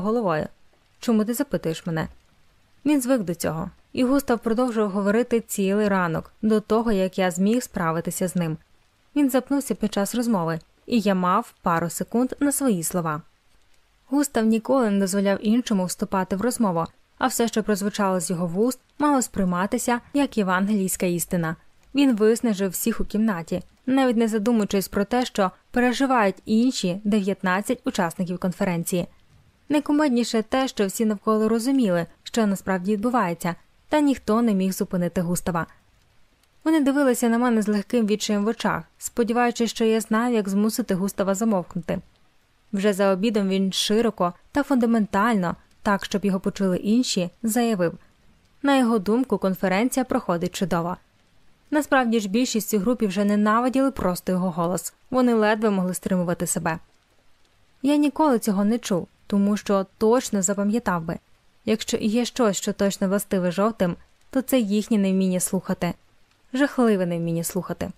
головою. Чому ти запитуєш мене? Він звик до цього, і Густав продовжував говорити цілий ранок до того, як я зміг справитися з ним. Він запнувся під час розмови, і я мав пару секунд на свої слова. Густав ніколи не дозволяв іншому вступати в розмову, а все, що прозвучало з його вуст, мало сприйматися як євангелійська істина. Він виснажив всіх у кімнаті, навіть не задумуючись про те, що переживають інші 19 учасників конференції. Найкомедніше те, що всі навколо розуміли, що насправді відбувається, та ніхто не міг зупинити Густава. Вони дивилися на мене з легким відчаєм в очах, сподіваючись, що я знаю, як змусити Густава замовкнути. Вже за обідом він широко та фундаментально, так щоб його почули інші, заявив на його думку, конференція проходить чудово. Насправді ж більшість у групі вже ненавиділи просто його голос, вони ледве могли стримувати себе. Я ніколи цього не чув, тому що точно запам'ятав би якщо є щось, що точно властиве жовтим, то це їхнє невміння слухати, жахливе невміння слухати.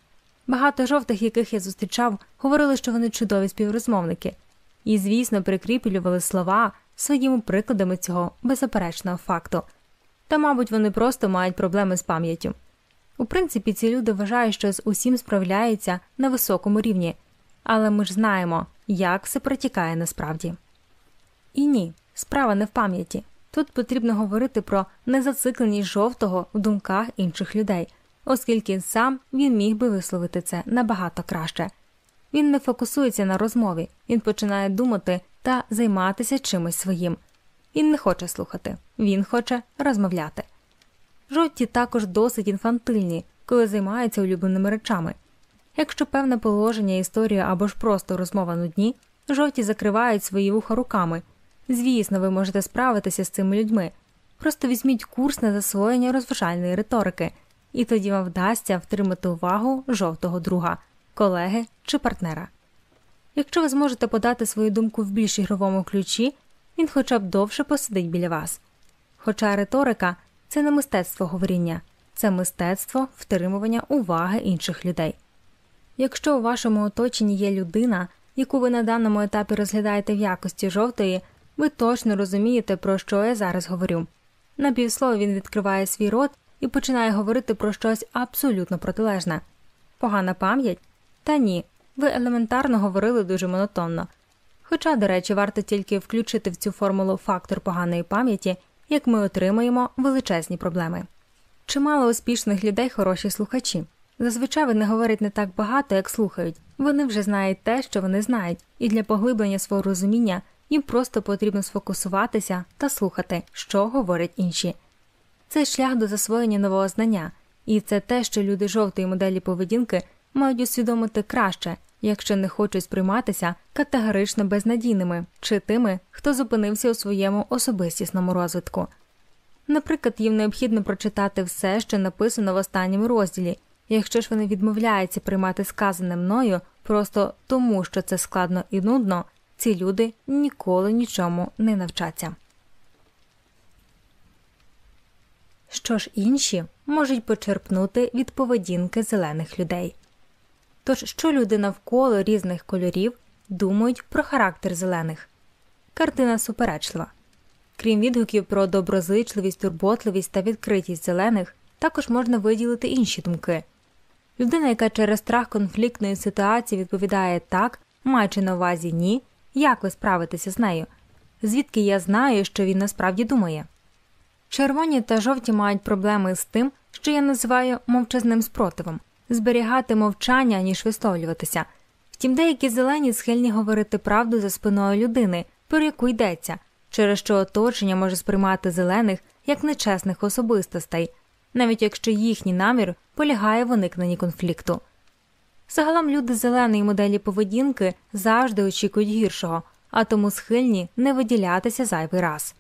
Багато жовтих, яких я зустрічав, говорили, що вони чудові співрозмовники, і, звісно, прикріплювали слова своїми прикладами цього беззаперечного факту. Та, мабуть, вони просто мають проблеми з пам'яттю. У принципі, ці люди вважають, що з усім справляються на високому рівні, але ми ж знаємо, як все протікає насправді. І ні, справа не в пам'яті. Тут потрібно говорити про незацикленість жовтого в думках інших людей, оскільки сам він міг би висловити це набагато краще. Він не фокусується на розмові, він починає думати та займатися чимось своїм. Він не хоче слухати, він хоче розмовляти. Жовті також досить інфантильні, коли займаються улюбленими речами. Якщо певне положення, історія або ж просто розмова нудні, жовті закривають свої вуха руками. Звісно, ви можете справитися з цими людьми. Просто візьміть курс на засвоєння розважальної риторики, і тоді вам вдасться втримати увагу жовтого друга, колеги чи партнера. Якщо ви зможете подати свою думку в більш ігровому ключі, він хоча б довше посидить біля вас. Хоча риторика це не мистецтво говоріння, це мистецтво втримування уваги інших людей. Якщо у вашому оточенні є людина, яку ви на даному етапі розглядаєте в якості жовтої, ви точно розумієте, про що я зараз говорю. На півслова він відкриває свій рот і починає говорити про щось абсолютно протилежне. Погана пам'ять? Та ні, ви елементарно говорили дуже монотонно. Хоча, до речі, варто тільки включити в цю формулу фактор поганої пам'яті, як ми отримаємо величезні проблеми. Чимало успішних людей хороші слухачі. Зазвичай вони говорять не так багато, як слухають, вони вже знають те, що вони знають, і для поглиблення свого розуміння їм просто потрібно сфокусуватися та слухати, що говорять інші. Це шлях до засвоєння нового знання, і це те, що люди жовтої моделі поведінки мають усвідомити краще, якщо не хочуть сприйматися категорично безнадійними чи тими, хто зупинився у своєму особистісному розвитку. Наприклад, їм необхідно прочитати все, що написано в останньому розділі, якщо ж вони відмовляються приймати сказане мною просто тому, що це складно і нудно, ці люди ніколи нічому не навчаться. Що ж інші можуть почерпнути від поведінки зелених людей. Тож, що люди навколо різних кольорів думають про характер зелених? Картина суперечлива. Крім відгуків про доброзичливість, турботливість та відкритість зелених, також можна виділити інші думки. Людина, яка через страх конфліктної ситуації відповідає так, маючи на увазі ні, як ви справитеся з нею? Звідки я знаю, що він насправді думає? Червоні та жовті мають проблеми з тим, що я називаю мовчазним спротивом зберігати мовчання, ніж висловлюватися. Втім, деякі зелені схильні говорити правду за спиною людини, про яку йдеться, через що оточення може сприймати зелених як нечесних особистостей, навіть якщо їхній намір полягає в уникненні конфлікту. Загалом люди зеленої моделі поведінки завжди очікують гіршого, а тому схильні не виділятися зайвий раз.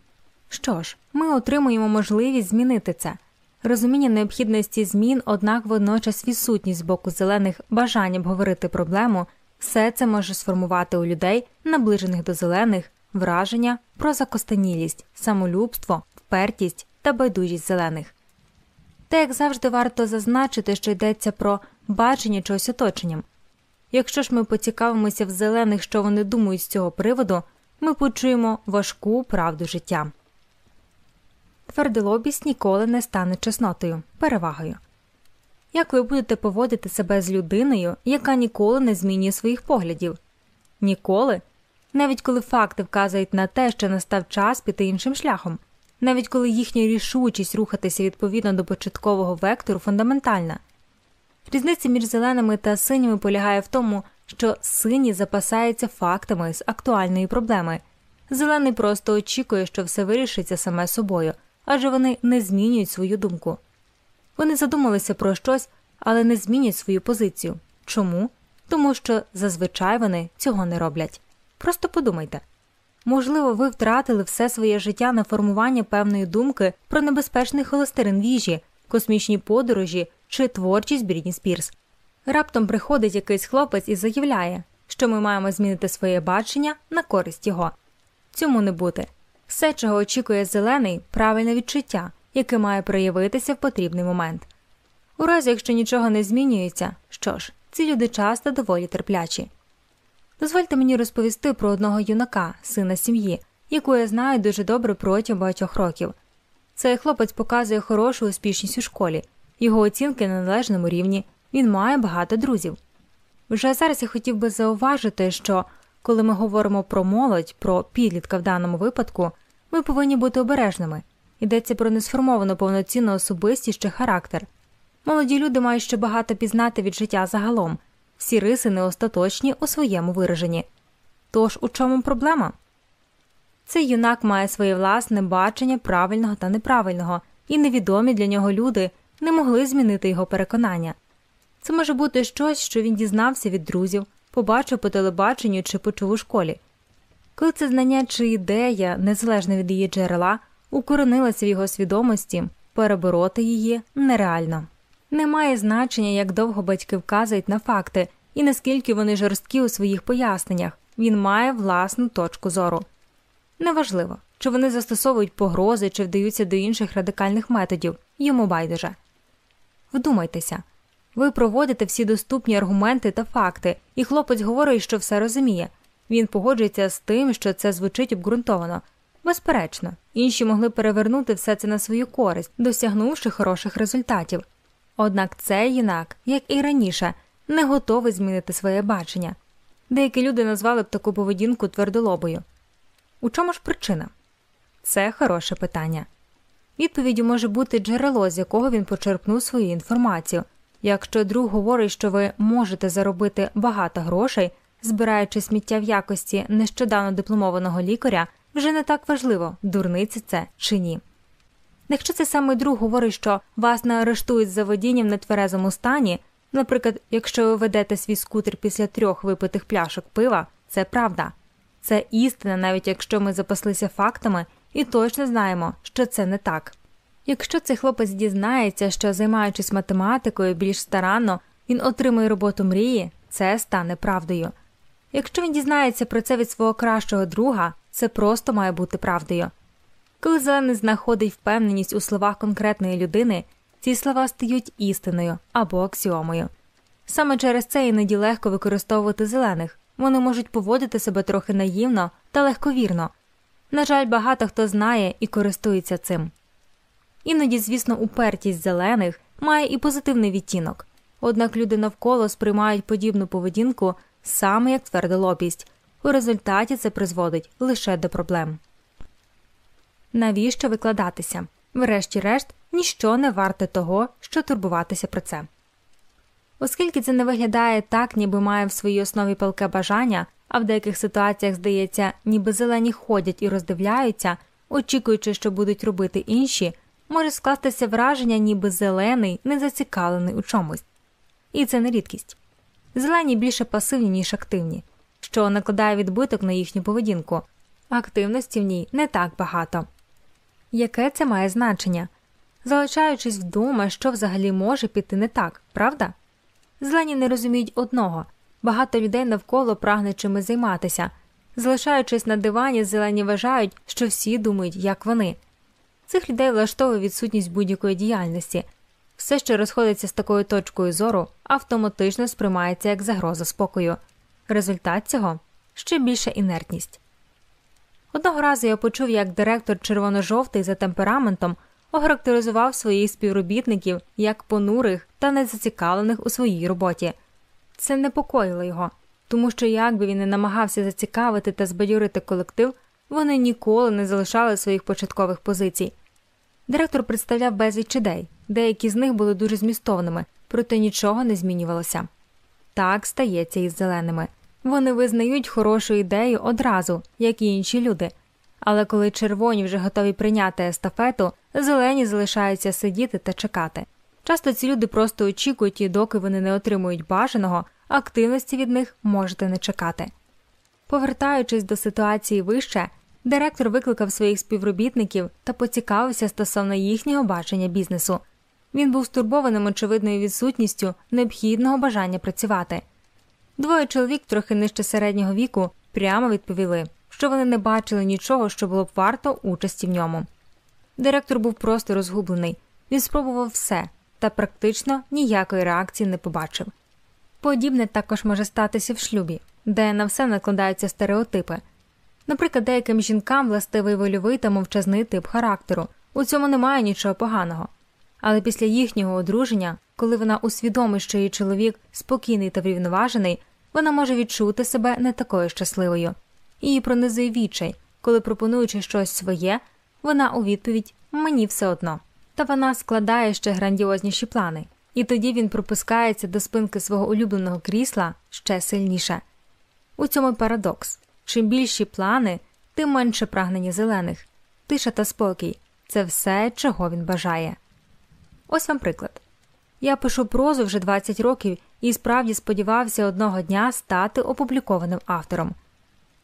Що ж, ми отримуємо можливість змінити це. Розуміння необхідності змін, однак водночас відсутність з боку зелених бажань обговорити проблему, все це може сформувати у людей, наближених до зелених, враження про закостенілість, самолюбство, впертість та байдужість зелених. Та як завжди варто зазначити, що йдеться про бачення чогось оточенням. Якщо ж ми поцікавимося в зелених, що вони думають з цього приводу, ми почуємо важку правду життя. Твердолобість ніколи не стане чеснотою, перевагою. Як ви будете поводити себе з людиною, яка ніколи не змінює своїх поглядів? Ніколи? Навіть коли факти вказують на те, що настав час піти іншим шляхом, навіть коли їхня рішучість рухатися відповідно до початкового вектору фундаментальна. Різниця між зеленими та синіми полягає в тому, що синій запасається фактами з актуальної проблеми. Зелений просто очікує, що все вирішиться саме собою, адже вони не змінюють свою думку. Вони задумалися про щось, але не змінять свою позицію. Чому? Тому що зазвичай вони цього не роблять. Просто подумайте можливо, ви втратили все своє життя на формування певної думки про небезпечний холестерин в їжі, космічні подорожі чи творчість Брідні Спірс. Раптом приходить якийсь хлопець і заявляє, що ми маємо змінити своє бачення на користь його. Цьому не бути. Все, чого очікує зелений, правильне відчуття, яке має проявитися в потрібний момент. У разі, якщо нічого не змінюється, що ж, ці люди часто доволі терплячі. Дозвольте мені розповісти про одного юнака, сина сім'ї, яку я знаю дуже добре протягом багатьох років. Цей хлопець показує хорошу успішність у школі, його оцінки на належному рівні, він має багато друзів. Вже зараз я хотів би зауважити, що коли ми говоримо про молодь, про підлітка в даному випадку, ми повинні бути обережними. Йдеться про несформовану повноцінну особистість чи характер. Молоді люди мають ще багато пізнати від життя загалом, всі риси не остаточні у своєму вираженні. Тож у чому проблема? Цей юнак має своє власне бачення правильного та неправильного, і невідомі для нього люди не могли змінити його переконання. Це може бути щось, що він дізнався від друзів, побачив по телебаченню чи почув у школі. Коли це знання чи ідея, незалежно від її джерела, укоренилася в його свідомості, перебороти її нереально. Немає значення, як довго батьки вказують на факти і наскільки вони жорсткі у своїх поясненнях, він має власну точку зору. Неважливо, чи вони застосовують погрози чи вдаються до інших радикальних методів, йому байдуже. Вдумайтеся ви проводите всі доступні аргументи та факти, і хлопець говорить, що все розуміє. Він погоджується з тим, що це звучить обґрунтовано. Безперечно, інші могли перевернути все це на свою користь, досягнувши хороших результатів. Однак цей юнак, як і раніше, не готовий змінити своє бачення. Деякі люди назвали б таку поведінку твердолобою. У чому ж причина? Це хороше питання. Відповіддю може бути джерело, з якого він почерпнув свою інформацію. Якщо друг говорить, що ви можете заробити багато грошей, збираючи сміття в якості нещодавно дипломованого лікаря, вже не так важливо, дурниці це чи ні. Якщо цей самий друг говорить, що вас не арештують за водіння в нетверезому стані, наприклад, якщо ви ведете свій скутер після трьох випитих пляшок пива, це правда. Це істина, навіть якщо ми запаслися фактами і точно знаємо, що це не так. Якщо цей хлопець дізнається, що займаючись математикою більш старанно, він отримує роботу мрії, це стане правдою. Якщо він дізнається про це від свого кращого друга, це просто має бути правдою. Коли зелений знаходить впевненість у словах конкретної людини, ці слова стають істиною або аксіомою. Саме через це іноді легко використовувати зелених, вони можуть поводити себе трохи наївно та легковірно. На жаль, багато хто знає і користується цим. Іноді, звісно, упертість зелених має і позитивний відтінок, однак люди навколо сприймають подібну поведінку саме як твердолобість, у результаті це призводить лише до проблем. Навіщо викладатися? Врешті-решт, ніщо не варте того, що турбуватися про це. Оскільки це не виглядає так, ніби має в своїй основі палке бажання, а в деяких ситуаціях здається, ніби зелені ходять і роздивляються, очікуючи, що будуть робити інші може скластися враження, ніби зелений не зацікавлений у чомусь. І це не рідкість. Зелені більше пасивні, ніж активні, що накладає відбиток на їхню поведінку, активності в ній не так багато. Яке це має значення? Залишаючись вдома, що взагалі може піти не так, правда? Зелені не розуміють одного багато людей навколо прагне чимось займатися. Залишаючись на дивані, зелені вважають, що всі думають, як вони. Цих людей влаштовує відсутність будь-якої діяльності. Все, що розходиться з такою точкою зору, автоматично сприймається як загроза спокою. Результат цього ще більша інертність. Одного разу я почув, як директор червоно-жовтий за темпераментом охарактеризував своїх співробітників як понурих та незацікавлених у своїй роботі. Це непокоїло його, тому що, як би він не намагався зацікавити та збадьорити колектив, вони ніколи не залишали своїх початкових позицій. Директор представляв безліч ідей, деякі з них були дуже змістовними, проте нічого не змінювалося. Так стається із зеленими. Вони визнають хорошу ідею одразу, як і інші люди. Але коли червоні вже готові прийняти естафету, зелені залишаються сидіти та чекати. Часто ці люди просто очікують, і доки вони не отримують бажаного, активності від них можете не чекати. Повертаючись до ситуації вище, директор викликав своїх співробітників та поцікавився стосовно їхнього бачення бізнесу. Він був стурбованим очевидною відсутністю необхідного бажання працювати. Двоє чоловік, трохи нижче середнього віку, прямо відповіли, що вони не бачили нічого, що було б варто участі в ньому. Директор був просто розгублений, він спробував все та практично ніякої реакції не побачив. Подібне також може статися в шлюбі, де на все накладаються стереотипи. Наприклад, деяким жінкам властивий вольовий та мовчазний тип характеру, у цьому немає нічого поганого. Але після їхнього одруження, коли вона усвідомить, що її чоловік спокійний та врівноважений, вона може відчути себе не такою щасливою. Її пронизує відчай, коли пропонуючи щось своє, вона у відповідь мені все одно. Та вона складає ще грандіозніші плани, і тоді він пропускається до спинки свого улюбленого крісла ще сильніше. У цьому парадокс чим більші плани, тим менше прагнення зелених, тиша та спокій це все, чого він бажає. Ось вам приклад. Я пишу прозу вже 20 років і справді сподівався одного дня стати опублікованим автором.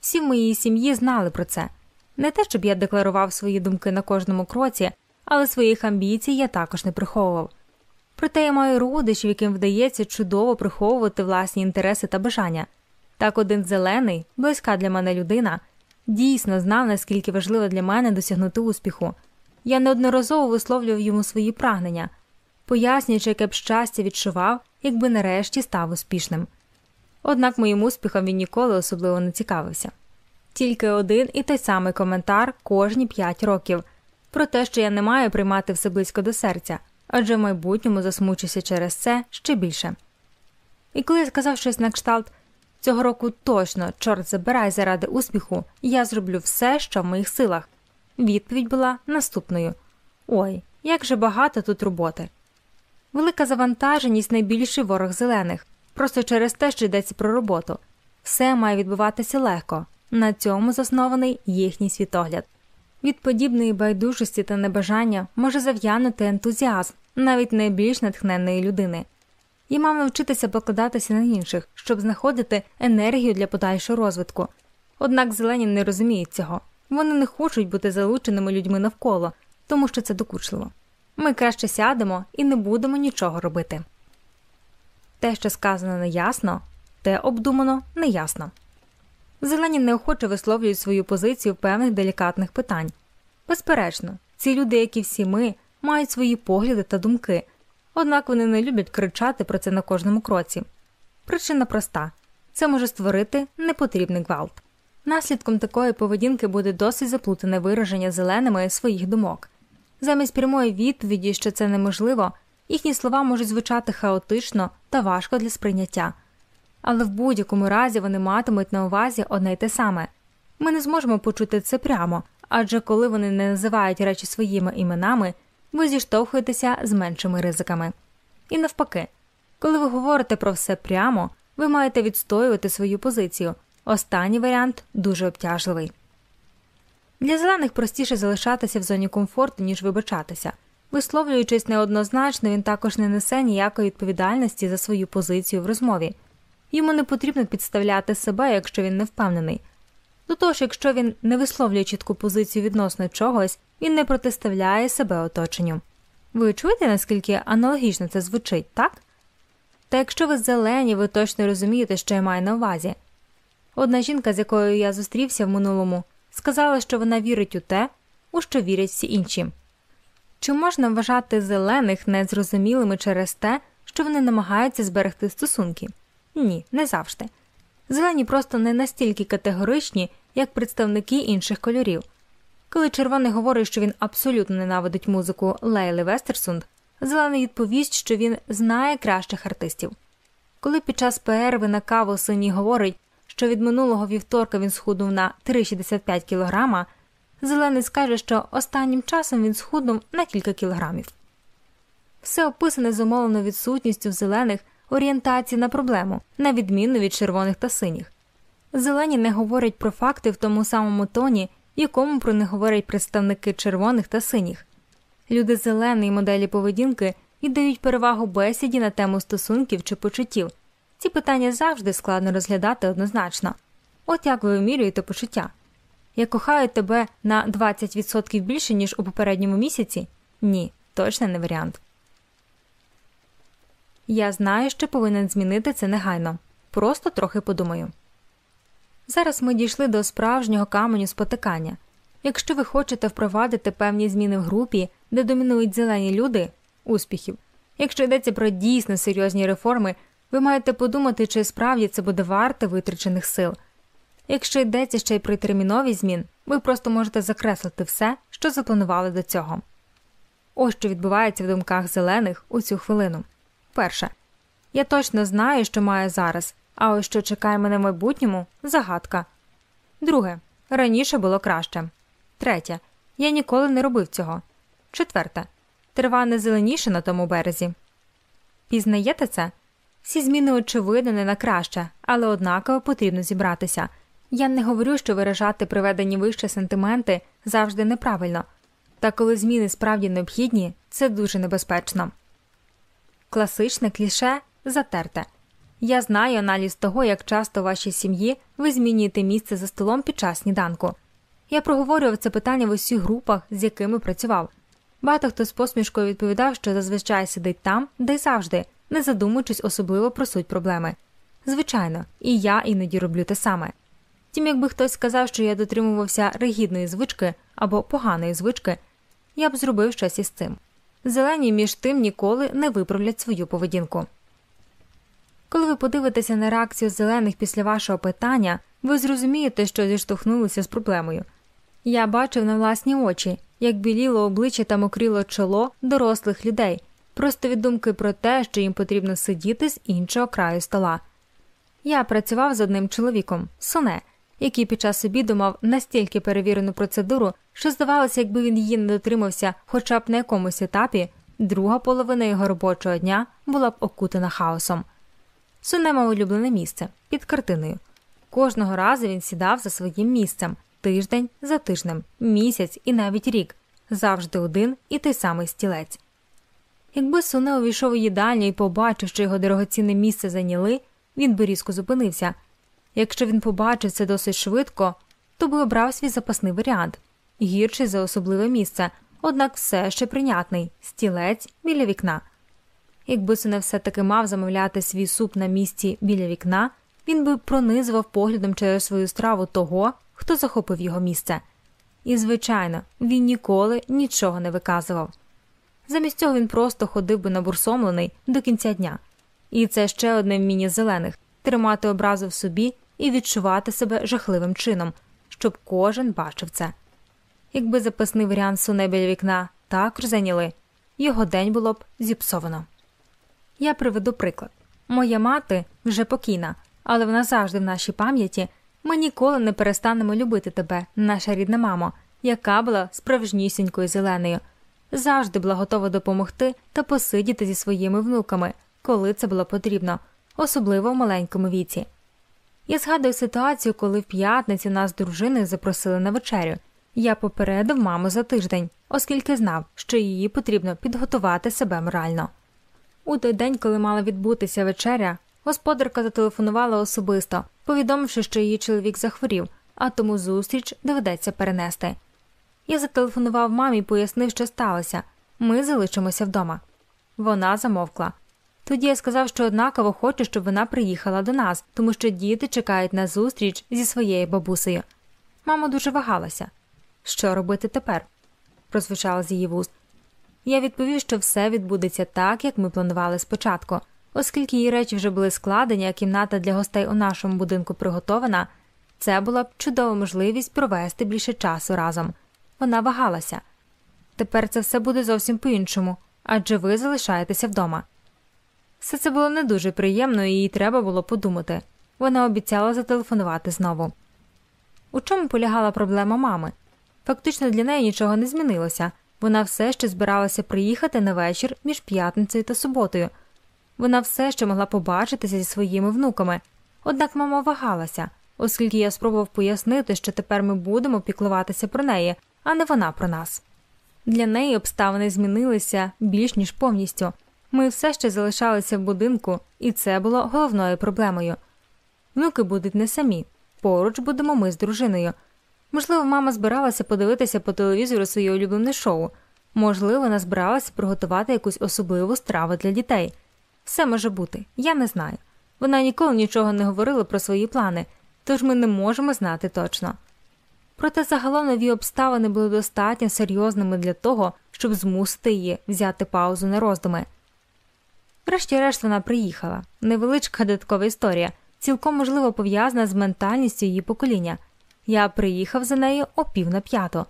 Всі в моїй сім'ї знали про це. Не те, щоб я декларував свої думки на кожному кроці, але своїх амбіцій я також не приховував. Проте я маю родичів, яким вдається чудово приховувати власні інтереси та бажання. Так один зелений, близька для мене людина, дійсно знав, наскільки важливо для мене досягнути успіху. Я неодноразово висловлював йому свої прагнення, пояснюючи, яке б щастя відчував, якби нарешті став успішним. Однак моїм успіхом він ніколи особливо не цікавився. Тільки один і той самий коментар кожні п'ять років про те, що я не маю приймати все близько до серця, адже в майбутньому засмучуся через це ще більше. І коли я сказав щось на кшталт цього року точно, чорт забирай заради успіху, я зроблю все, що в моїх силах. Відповідь була наступною Ой, як же багато тут роботи. Велика завантаженість найбільший ворог зелених, просто через те, що йдеться про роботу. Все має відбуватися легко, на цьому заснований їхній світогляд. Від подібної байдужості та небажання може зав'янути ентузіазм навіть найбільш натхненної людини. І мав навчитися покладатися на інших, щоб знаходити енергію для подальшого розвитку. Однак зелені не розуміють цього. Вони не хочуть бути залученими людьми навколо, тому що це докучливо. Ми краще сядемо і не будемо нічого робити. Те, що сказано неясно, те обдумано неясно. Зелені неохоче висловлюють свою позицію певних делікатних питань. Безперечно, ці люди, як і всі ми, мають свої погляди та думки, однак вони не люблять кричати про це на кожному кроці. Причина проста це може створити непотрібний гвалт. Наслідком такої поведінки буде досить заплутане вираження зеленими своїх думок. Замість прямої відповіді, що це неможливо, їхні слова можуть звучати хаотично та важко для сприйняття. Але в будь-якому разі вони матимуть на увазі одне й те саме ми не зможемо почути це прямо, адже коли вони не називають речі своїми іменами, ви зіштовхуєтеся з меншими ризиками. І навпаки, коли ви говорите про все прямо, ви маєте відстоювати свою позицію. Останній варіант дуже обтяжливий. Для зелених простіше залишатися в зоні комфорту, ніж вибачатися. Висловлюючись неоднозначно, він також не несе ніякої відповідальності за свою позицію в розмові. Йому не потрібно підставляти себе, якщо він не впевнений. До того ж, якщо він не висловлює чітку позицію відносно чогось, він не протиставляє себе оточенню. Ви чуєте, наскільки аналогічно це звучить, так? Та якщо ви зелені, ви точно розумієте, що я маю на увазі. Одна жінка, з якою я зустрівся в минулому, сказала, що вона вірить у те, у що вірять всі інші. Чи можна вважати зелених незрозумілими через те, що вони намагаються зберегти стосунки? Ні, не завжди. Зелені просто не настільки категоричні як представники інших кольорів. Коли червоний говорить, що він абсолютно ненавидить музику Лейли Вестерсунд, зелений відповість, що він знає кращих артистів. Коли під час перерви на каву синій говорить, що від минулого вівторка він схуднув на 3,65 кг, зелений скаже, що останнім часом він схуднув на кілька кілограмів. Все описане зумовлено відсутністю в зелених орієнтації на проблему, на відміну від червоних та синіх. Зелені не говорять про факти в тому самому тоні, якому про них говорять представники червоних та синіх. Люди зеленої моделі поведінки віддають перевагу бесіді на тему стосунків чи почуттів. Ці питання завжди складно розглядати однозначно. От як ви вимірюєте почуття. Я кохаю тебе на 20% більше, ніж у попередньому місяці? Ні, точно не варіант. Я знаю, що повинен змінити це негайно. Просто трохи подумаю. Зараз ми дійшли до справжнього каменю спотикання. Якщо ви хочете впровадити певні зміни в групі, де домінують зелені люди успіхів. Якщо йдеться про дійсно серйозні реформи, ви маєте подумати, чи справді це буде варте витрачених сил. Якщо йдеться ще й про термінові змін, ви просто можете закреслити все, що запланували до цього. Ось що відбувається в думках зелених у цю хвилину. Перше. Я точно знаю, що маю зараз, а ось що чекає мене в майбутньому загадка. Друге. Раніше було краще. Третє. Я ніколи не робив цього. Четверте. Трава не зеленіше на тому березі. Пізнаєте це? Всі зміни очевидно не на краще, але однаково потрібно зібратися. Я не говорю, що виражати приведені вище сентименти завжди неправильно, та коли зміни справді необхідні, це дуже небезпечно. Класичне кліше затерте. Я знаю аналіз того, як часто в вашій сім'ї ви змінюєте місце за столом під час сніданку. Я проговорював це питання в усіх групах, з якими працював. Багато хто з посмішкою відповідав, що зазвичай сидить там, де й завжди, не задумуючись особливо про суть проблеми. Звичайно, і я іноді роблю те саме. Тім, якби хтось сказав, що я дотримувався ригідної звички або поганої звички, я б зробив щось із цим. Зелені між тим ніколи не виправлять свою поведінку. Коли ви подивитеся на реакцію зелених після вашого питання, ви зрозумієте, що зіштовхнулися з проблемою. Я бачив на власні очі, як біліло обличчя та мокріло чоло дорослих людей, просто від думки про те, що їм потрібно сидіти з іншого краю стола. Я працював з одним чоловіком, Соне, який під час обіду мав настільки перевірену процедуру, що здавалося, якби він її не дотримався хоча б на якомусь етапі, друга половина його робочого дня була б окутана хаосом. Суне мав улюблене місце під картиною. Кожного разу він сідав за своїм місцем тиждень за тижнем, місяць і навіть рік, завжди один і той самий стілець. Якби Суне увійшов у їдальню і побачив, що його дорогоцінне місце зайняли, він би різко зупинився. Якщо він побачив це досить швидко, то би обрав свій запасний варіант гірший за особливе місце, однак все ще прийнятний стілець біля вікна. Якби Суне все таки мав замовляти свій суп на місці біля вікна, він би пронизував поглядом через свою страву того, хто захопив його місце. І, звичайно, він ніколи нічого не виказував. Замість цього він просто ходив би набурсомлений до кінця дня. І це ще одне вміння зелених тримати образу в собі і відчувати себе жахливим чином, щоб кожен бачив це. Якби запасний варіант суне біля вікна також зайняли, його день було б зіпсовано. Я приведу приклад моя мати вже покійна, але вона завжди в нашій пам'яті ми ніколи не перестанемо любити тебе, наша рідна мамо, яка була справжнісінькою зеленою, завжди була готова допомогти та посидіти зі своїми внуками, коли це було потрібно, особливо в маленькому віці. Я згадую ситуацію, коли в п'ятницю нас з дружиною запросили на вечерю. Я попередив маму за тиждень, оскільки знав, що її потрібно підготувати себе морально. У той день, коли мала відбутися вечеря, господарка зателефонувала особисто, повідомивши, що її чоловік захворів, а тому зустріч доведеться перенести. Я зателефонував мамі і пояснив, що сталося. Ми залишимося вдома. Вона замовкла. Тоді я сказав, що однаково хочу, щоб вона приїхала до нас, тому що діти чекають на зустріч зі своєю бабусею. Мама дуже вагалася. Що робити тепер? прозвучало з її вуст. Я відповів, що все відбудеться так, як ми планували спочатку, оскільки її речі вже були складені, а кімната для гостей у нашому будинку приготована. Це була б чудова можливість провести більше часу разом. Вона вагалася. Тепер це все буде зовсім по іншому, адже ви залишаєтеся вдома. Все це було не дуже приємно, і їй треба було подумати. Вона обіцяла зателефонувати знову. У чому полягала проблема мами? Фактично для неї нічого не змінилося. Вона все ще збиралася приїхати на вечір між п'ятницею та суботою. Вона все ще могла побачитися зі своїми внуками. Однак мама вагалася, оскільки я спробував пояснити, що тепер ми будемо піклуватися про неї, а не вона про нас. Для неї обставини змінилися більш ніж повністю. Ми все ще залишалися в будинку, і це було головною проблемою. Внуки будуть не самі, поруч будемо ми з дружиною. Можливо, мама збиралася подивитися по телевізору своє улюблене шоу, можливо, вона збиралася приготувати якусь особливу страву для дітей. Все може бути, я не знаю. Вона ніколи нічого не говорила про свої плани, тож ми не можемо знати точно. Проте загалом нові обставини були достатньо серйозними для того, щоб змусити її взяти паузу на роздуми. Врешті-решт вона приїхала невеличка додаткова історія, цілком можливо пов'язана з ментальністю її покоління. Я приїхав за нею о пів на п'ято.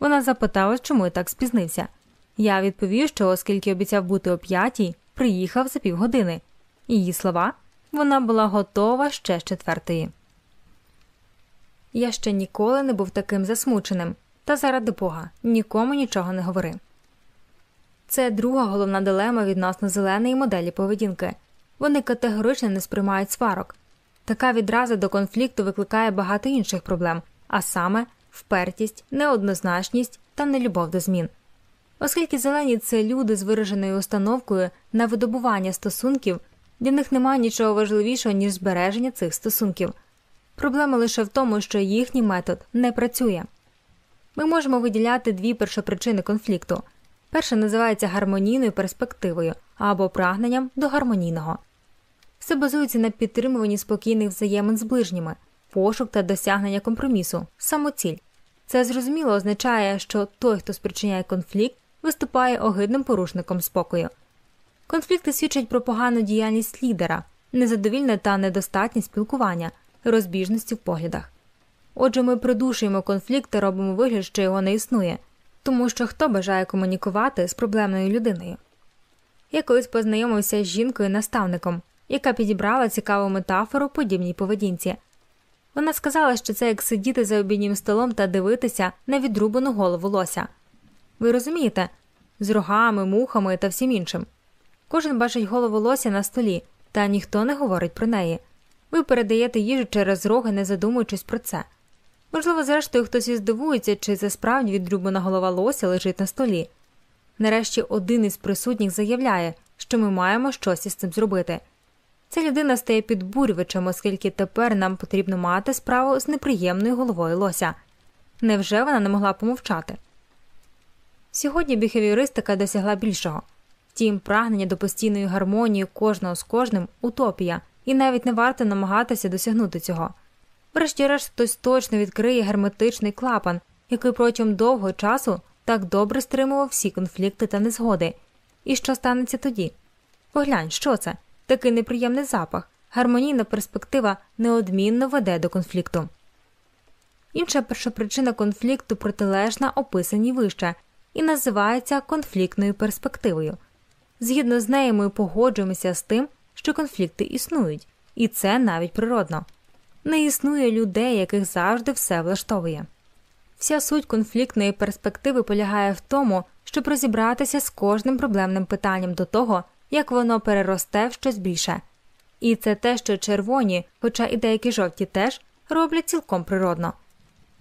Вона запитала, чому я так спізнився. Я відповів, що, оскільки обіцяв бути о п'ятій, приїхав за півгодини. Її слова вона була готова ще з четвертої. Я ще ніколи не був таким засмученим, та заради Бога нікому нічого не говори. Це друга головна дилема відносно зеленої моделі поведінки. Вони категорично не сприймають сварок. Така відраза до конфлікту викликає багато інших проблем, а саме впертість, неоднозначність та нелюбов до змін. Оскільки зелені це люди з вираженою установкою на видобування стосунків, для них немає нічого важливішого, ніж збереження цих стосунків. Проблема лише в тому, що їхній метод не працює. Ми можемо виділяти дві першопричини конфлікту. Перша називається гармонійною перспективою або прагненням до гармонійного. Все базується на підтримуванні спокійних взаємин з ближніми, пошук та досягнення компромісу, самоціль. Це зрозуміло означає, що той, хто спричиняє конфлікт, виступає огидним порушником спокою. Конфлікти свідчать про погану діяльність лідера, незадовільне та недостатнє спілкування, розбіжності в поглядах. Отже, ми придушуємо конфлікт та робимо вигляд, що його не існує, тому що хто бажає комунікувати з проблемною людиною. Я колись познайомився з жінкою-наставником, яка підібрала цікаву метафору подібній поведінці. Вона сказала, що це як сидіти за обіднім столом та дивитися на відрубану голову лося. Ви розумієте, з рогами, мухами та всім іншим. Кожен бачить голову лося на столі, та ніхто не говорить про неї. Ви передаєте їжу через роги, не задумуючись про це. Можливо, зрештою хтось і здивується, чи це справді відрубана голова лося лежить на столі. Нарешті один із присутніх заявляє, що ми маємо щось із цим зробити. Ця людина стає підбурювачем, оскільки тепер нам потрібно мати справу з неприємною головою лося. Невже вона не могла помовчати? Сьогодні біхевіористика досягла більшого. Втім, прагнення до постійної гармонії кожного з кожним утопія, і навіть не варто намагатися досягнути цього. Врешті-решт, хтось точно відкриє герметичний клапан, який протягом довгого часу так добре стримував всі конфлікти та незгоди. І що станеться тоді? Поглянь, що це? Такий неприємний запах, гармонійна перспектива неодмінно веде до конфлікту. Інша першопричина конфлікту протилежна описаній вище і називається конфліктною перспективою. Згідно з нею, ми погоджуємося з тим, що конфлікти існують, і це навіть природно. Не існує людей, яких завжди все влаштовує. Вся суть конфліктної перспективи полягає в тому, щоб розібратися з кожним проблемним питанням до того, як воно переросте в щось більше. І це те, що червоні, хоча і деякі жовті теж, роблять цілком природно.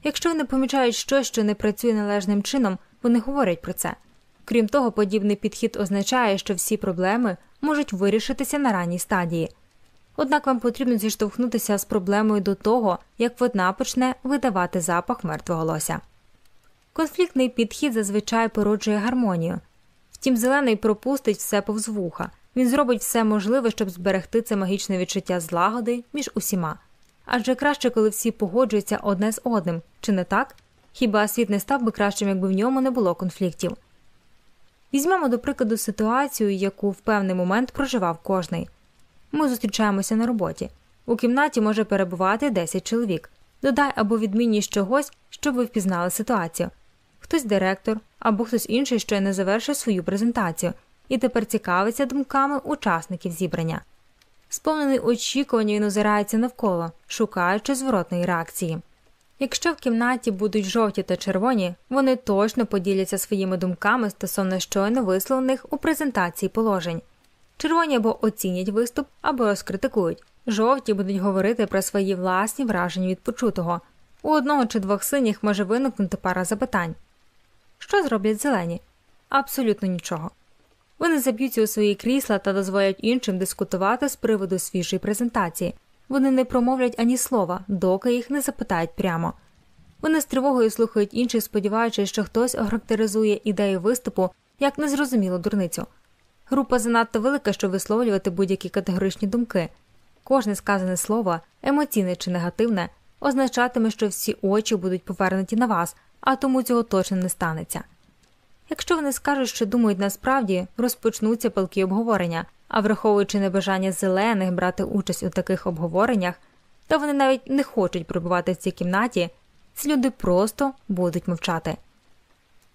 Якщо вони помічають щось, що не працює належним чином, вони говорять про це. Крім того, подібний підхід означає, що всі проблеми можуть вирішитися на ранній стадії. Однак вам потрібно зіштовхнутися з проблемою до того, як вона почне видавати запах мертвого лося. Конфліктний підхід зазвичай породжує гармонію. Втім, зелений пропустить все повз вуха. Він зробить все можливе, щоб зберегти це магічне відчуття злагоди між усіма. Адже краще, коли всі погоджуються одне з одним, чи не так? Хіба світ не став би кращим, якби в ньому не було конфліктів? Візьмемо, до прикладу, ситуацію, яку в певний момент проживав кожний. Ми зустрічаємося на роботі. У кімнаті може перебувати 10 чоловік. додай або відмінність чогось, щоб ви впізнали ситуацію. Хтось директор або хтось інший, що не завершив свою презентацію, і тепер цікавиться думками учасників зібрання. Сповнений очікування він озирається навколо, шукаючи зворотної реакції. Якщо в кімнаті будуть жовті та червоні, вони точно поділяться своїми думками стосовно щойно висловлених у презентації положень. Червоні або оцінять виступ, або розкритикують, жовті будуть говорити про свої власні враження від почутого. У одного чи двох синіх може виникнути пара запитань. Що зроблять зелені? Абсолютно нічого. Вони заб'ються у свої крісла та дозволять іншим дискутувати з приводу свіжої презентації. Вони не промовлять ані слова, доки їх не запитають прямо. Вони з тривогою слухають інших, сподіваючись, що хтось охарактеризує ідею виступу як незрозумілу дурницю. Група занадто велика, щоб висловлювати будь-які категоричні думки. Кожне сказане слово, емоційне чи негативне, означатиме, що всі очі будуть повернуті на вас, а тому цього точно не станеться. Якщо вони скажуть, що думають насправді, розпочнуться палки обговорення, а враховуючи небажання зелених брати участь у таких обговореннях, то вони навіть не хочуть перебувати в цій кімнаті, ці люди просто будуть мовчати.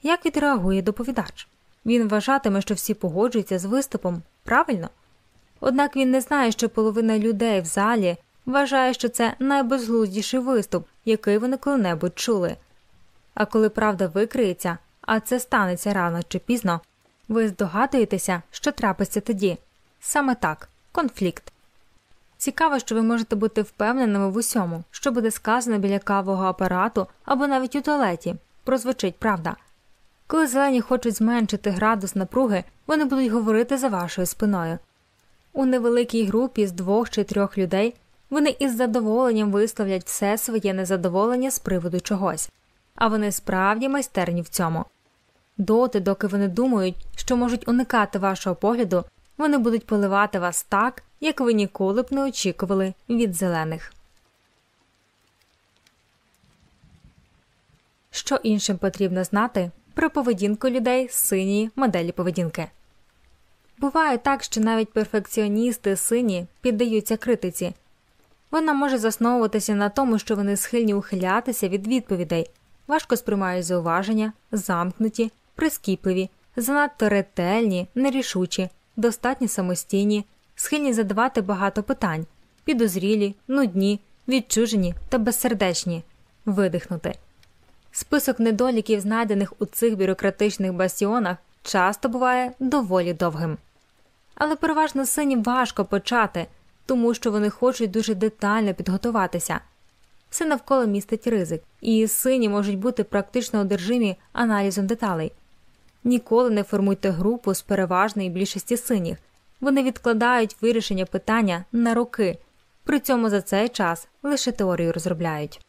Як відреагує доповідач? Він вважатиме, що всі погоджуються з виступом правильно? Однак він не знає, що половина людей в залі вважає, що це найбезглуздіший виступ, який вони коли-небудь чули. А коли правда викриється, а це станеться рано чи пізно, ви здогадуєтеся, що трапиться тоді. Саме так, конфлікт. Цікаво, що ви можете бути впевненими в усьому, що буде сказано біля кавового апарату або навіть у туалеті, прозвучить правда. Коли зелені хочуть зменшити градус напруги, вони будуть говорити за вашою спиною. У невеликій групі з двох чи трьох людей вони із задоволенням висловлять все своє незадоволення з приводу чогось, а вони справді майстерні в цьому. Доти, доки вони думають, що можуть уникати вашого погляду, вони будуть поливати вас так, як ви ніколи б не очікували від зелених. Що іншим потрібно знати про поведінку людей з синьої моделі поведінки. Буває так, що навіть перфекціоністи сині піддаються критиці. Вона може засновуватися на тому, що вони схильні ухилятися від відповідей, важко сприймають зауваження, замкнуті, прискіпливі, занадто ретельні, нерішучі, достатньо самостійні, схильні задавати багато питань, підозрілі, нудні, відчужені та безсердечні, видихнути. Список недоліків, знайдених у цих бюрократичних бастіонах, часто буває доволі довгим. Але переважно синім важко почати, тому що вони хочуть дуже детально підготуватися. Все навколо містить ризик, і сині можуть бути практично одержимі аналізом деталей. Ніколи не формуйте групу з переважної більшості синіх, вони відкладають вирішення питання на роки, при цьому за цей час лише теорію розробляють.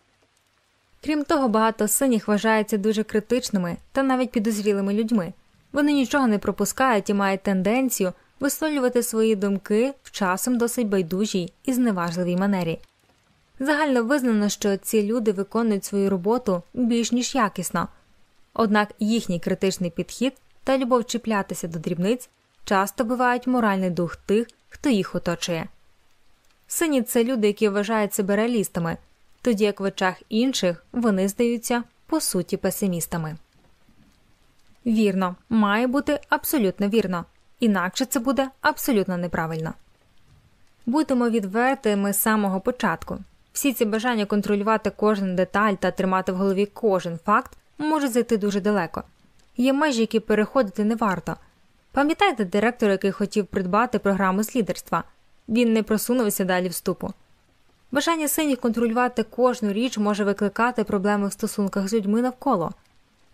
Крім того, багато синіх вважаються дуже критичними та навіть підозрілими людьми. Вони нічого не пропускають і мають тенденцію висловлювати свої думки в часом досить байдужій і зневажливій манері. Загально визнано, що ці люди виконують свою роботу більш ніж якісно, однак їхній критичний підхід та любов чіплятися до дрібниць часто бивають моральний дух тих, хто їх оточує. Сині це люди, які вважають себе реалістами, тоді як в очах інших вони здаються по суті песимістами. Вірно, має бути абсолютно вірно, інакше це буде абсолютно неправильно. Будемо відвертими з самого початку. Всі ці бажання контролювати кожен деталь та тримати в голові кожен факт можуть зайти дуже далеко. Є межі, які переходити не варто. Пам'ятаєте директора, який хотів придбати програму з лідерства? Він не просунувся далі вступу. Бажання синіх контролювати кожну річ може викликати проблеми в стосунках з людьми навколо.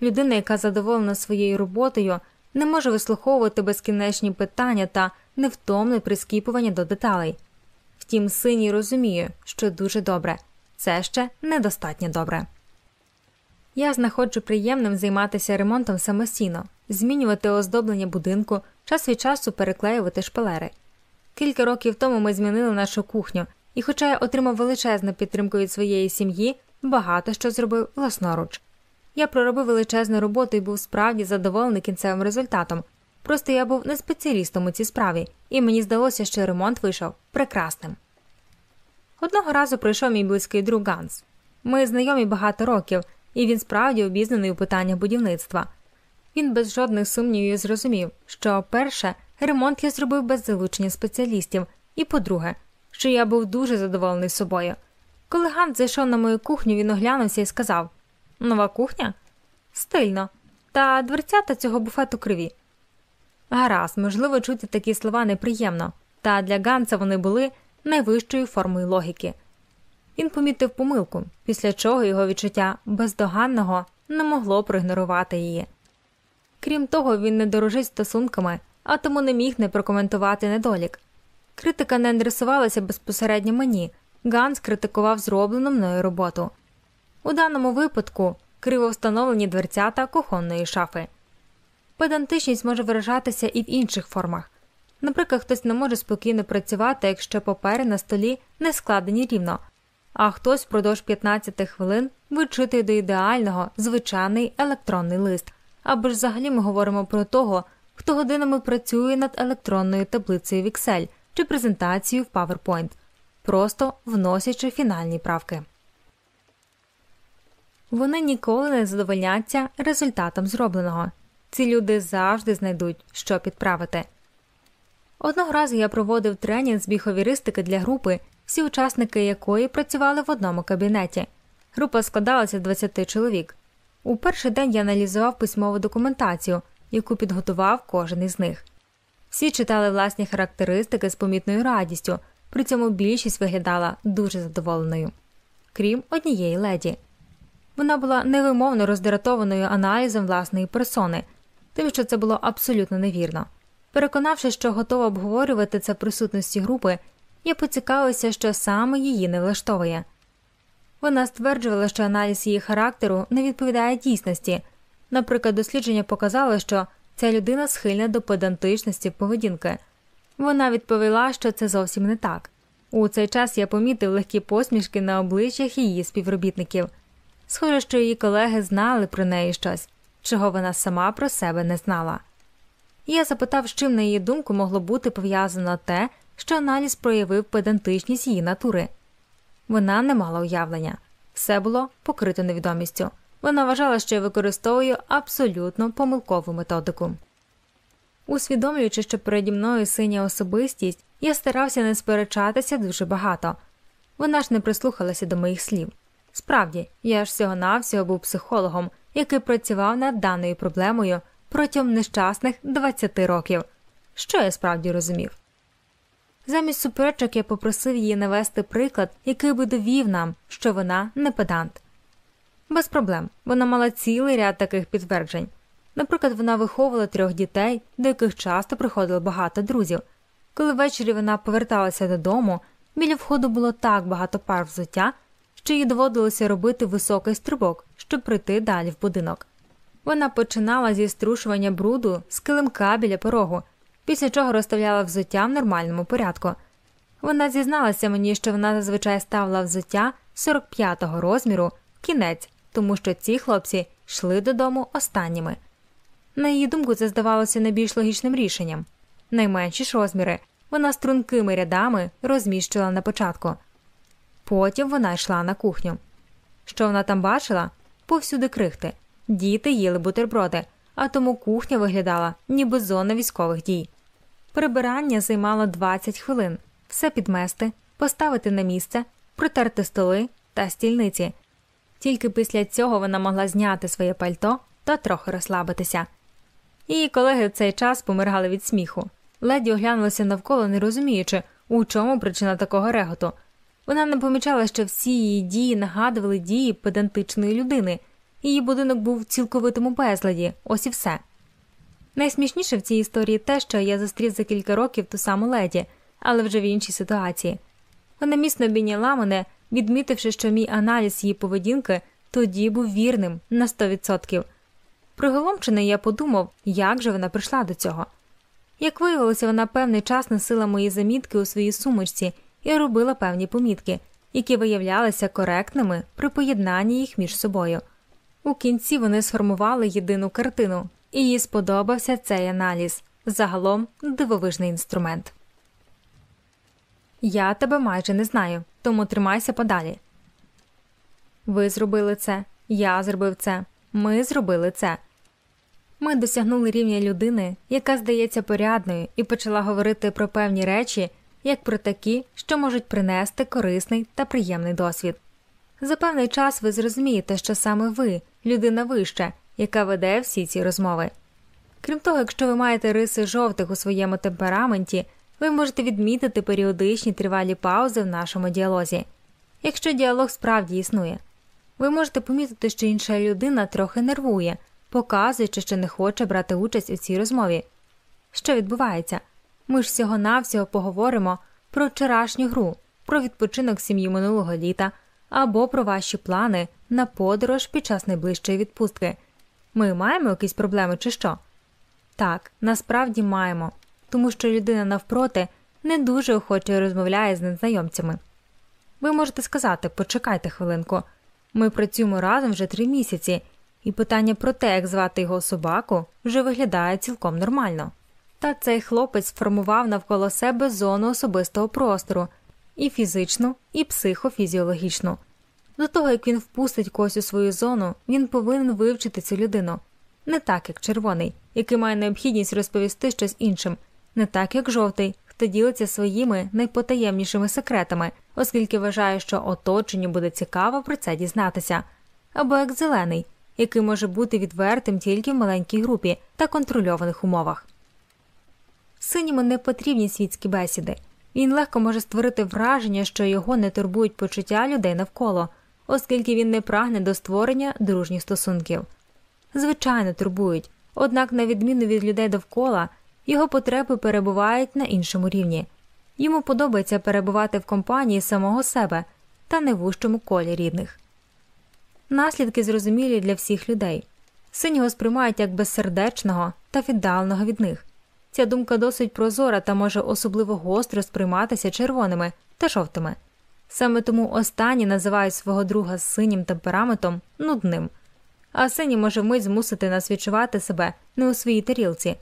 Людина, яка задоволена своєю роботою, не може вислуховувати безкінечні питання та невтомне прискіпування до деталей. Втім, синій розуміє, що дуже добре, це ще недостатньо добре. Я знаходжу приємним займатися ремонтом самостійно, змінювати оздоблення будинку, час від часу переклеювати шпалери. Кілька років тому ми змінили нашу кухню, і, хоча я отримав величезну підтримку від своєї сім'ї, багато що зробив власноруч. Я проробив величезну роботу і був справді задоволений кінцевим результатом. Просто я був не спеціалістом у цій справі, і мені здалося, що ремонт вийшов прекрасним. Одного разу прийшов мій близький друг Ганс. Ми знайомі багато років, і він справді обізнаний у питаннях будівництва. Він без жодних сумнівів зрозумів, що перше, ремонт я зробив без залучення спеціалістів, і по-друге, що я був дуже задоволений собою. Коли Гант зайшов на мою кухню, він оглянувся і сказав Нова кухня? Стильно, та дверцята цього буфету криві. Гаразд, можливо, чути такі слова неприємно, та для Ганса вони були найвищою формою логіки. Він помітив помилку, після чого його відчуття бездоганного не могло проігнорувати її. Крім того, він не дорожить стосунками, а тому не міг не прокоментувати недолік. Критика не адресувалася безпосередньо мені, Ганс критикував зроблену мною роботу. У даному випадку криво встановлені дверцята кухонної шафи. Педантичність може виражатися і в інших формах. Наприклад, хтось не може спокійно працювати, якщо папери на столі не складені рівно, а хтось впродовж 15 хвилин вичитує до ідеального звичайний електронний лист. Або ж взагалі ми говоримо про того, хто годинами працює над електронною таблицею в Excel чи презентацією в PowerPoint, просто вносячи фінальні правки. Вони ніколи не задовольняться результатом зробленого. Ці люди завжди знайдуть, що підправити. Одного разу я проводив тренінг з біховіристики для групи, всі учасники якої працювали в одному кабінеті. Група складалася з 20 чоловік. У перший день я аналізував письмову документацію, яку підготував кожен із них. Всі читали власні характеристики з помітною радістю, при цьому більшість виглядала дуже задоволеною, крім однієї леді. Вона була невимовно роздратованою аналізом власної персони, тим, що це було абсолютно невірно. Переконавши, що готова обговорювати це в присутності групи, я поцікавилася, що саме її не влаштовує. Вона стверджувала, що аналіз її характеру не відповідає дійсності. Наприклад, дослідження показало, що ця людина схильна до педантичності поведінки. Вона відповіла, що це зовсім не так. У цей час я помітив легкі посмішки на обличчях її співробітників. Схоже, що її колеги знали про неї щось, чого вона сама про себе не знала. Я запитав, з чим, на її думку, могло бути пов'язано те, що аналіз проявив педантичність її натури. Вона не мала уявлення, все було покрито невідомістю. Вона вважала, що я використовую абсолютно помилкову методику. Усвідомлюючи, що переді мною синя особистість, я старався не сперечатися дуже багато. Вона ж не прислухалася до моїх слів. Справді, я ж всього навсього був психологом, який працював над даною проблемою протягом нещасних 20 років, що я справді розумів. Замість суперечок я попросив її навести приклад, який би довів нам, що вона не педант. Без проблем вона мала цілий ряд таких підтверджень. Наприклад, вона виховувала трьох дітей, до яких часто приходило багато друзів. Коли ввечері вона поверталася додому, біля входу було так багато пар взуття, що їй доводилося робити високий стрибок, щоб прийти далі в будинок. Вона починала зі струшування бруду з килимка біля порогу, після чого розставляла взуття в нормальному порядку. Вона зізналася мені, що вона зазвичай ставила взуття 45-го розміру кінець, тому що ці хлопці йшли додому останніми. На її думку, це здавалося найбільш логічним рішенням. Найменші ж розміри вона стрункими рядами розміщувала на початку. Потім вона йшла на кухню. Що вона там бачила? Повсюди крихти. Діти їли бутерброди, а тому кухня виглядала, ніби зона військових дій. Прибирання займало 20 хвилин, все підмести, поставити на місце, протерти столи та стільниці. Тільки після цього вона могла зняти своє пальто та трохи розслабитися. Її колеги в цей час помиргали від сміху. Леді оглянулася навколо, не розуміючи, у чому причина такого реготу. Вона не помічала, що всі її дії нагадували дії педантичної людини. Її будинок був в цілковитому безладі, ось і все. Найсмішніше в цій історії те, що я зустрів за кілька років ту саму леді, але вже в іншій ситуації. Вона міцно обійняла мене, відмітивши, що мій аналіз її поведінки тоді був вірним на 100%. Приголомчений я подумав, як же вона прийшла до цього. Як виявилося, вона певний час носила мої замітки у своїй сумочці і робила певні помітки, які виявлялися коректними при поєднанні їх між собою. У кінці вони сформували єдину картину, і їй сподобався цей аналіз загалом дивовижний інструмент. Я тебе майже не знаю, тому тримайся подалі. Ви зробили це, я зробив це, ми зробили це. Ми досягнули рівня людини, яка здається порядною, і почала говорити про певні речі, як про такі, що можуть принести корисний та приємний досвід. За певний час ви зрозумієте, що саме ви, людина вища, яка веде всі ці розмови. Крім того, якщо ви маєте риси жовтих у своєму темпераменті, ви можете відмітити періодичні тривалі паузи в нашому діалозі. Якщо діалог справді існує, ви можете помітити, що інша людина трохи нервує, показуючи, що не хоче брати участь у цій розмові. Що відбувається? Ми ж всього навсього поговоримо про вчорашню гру, про відпочинок сім'ї минулого літа або про ваші плани на подорож під час найближчої відпустки. Ми маємо якісь проблеми чи що? Так, насправді маємо, тому що людина навпроти не дуже охоче розмовляє з незнайомцями. Ви можете сказати почекайте хвилинку, ми працюємо разом вже три місяці, і питання про те, як звати його собаку, вже виглядає цілком нормально. Та цей хлопець сформував навколо себе зону особистого простору і фізичну, і психофізіологічну. До того як він впустить когось у свою зону, він повинен вивчити цю людину не так, як червоний, який має необхідність розповісти щось іншим, не так, як жовтий, хто ділиться своїми найпотаємнішими секретами, оскільки вважає, що оточенню буде цікаво про це дізнатися, або як зелений, який може бути відвертим тільки в маленькій групі та контрольованих умовах. Синьому не потрібні світські бесіди. Він легко може створити враження, що його не турбують почуття людей навколо, оскільки він не прагне до створення дружніх стосунків. Звичайно, турбують, однак, на відміну від людей довкола, його потреби перебувають на іншому рівні. Йому подобається перебувати в компанії самого себе та не в вущому колі рідних. Наслідки зрозумілі для всіх людей. Синього сприймають як безсердечного та віддаленого від них. Ця думка досить прозора та може особливо гостро сприйматися червоними та жовтими. Саме тому останні називають свого друга синім темпераментом нудним, а синій може вмить змусити нас відчувати себе не у своїй тарілці.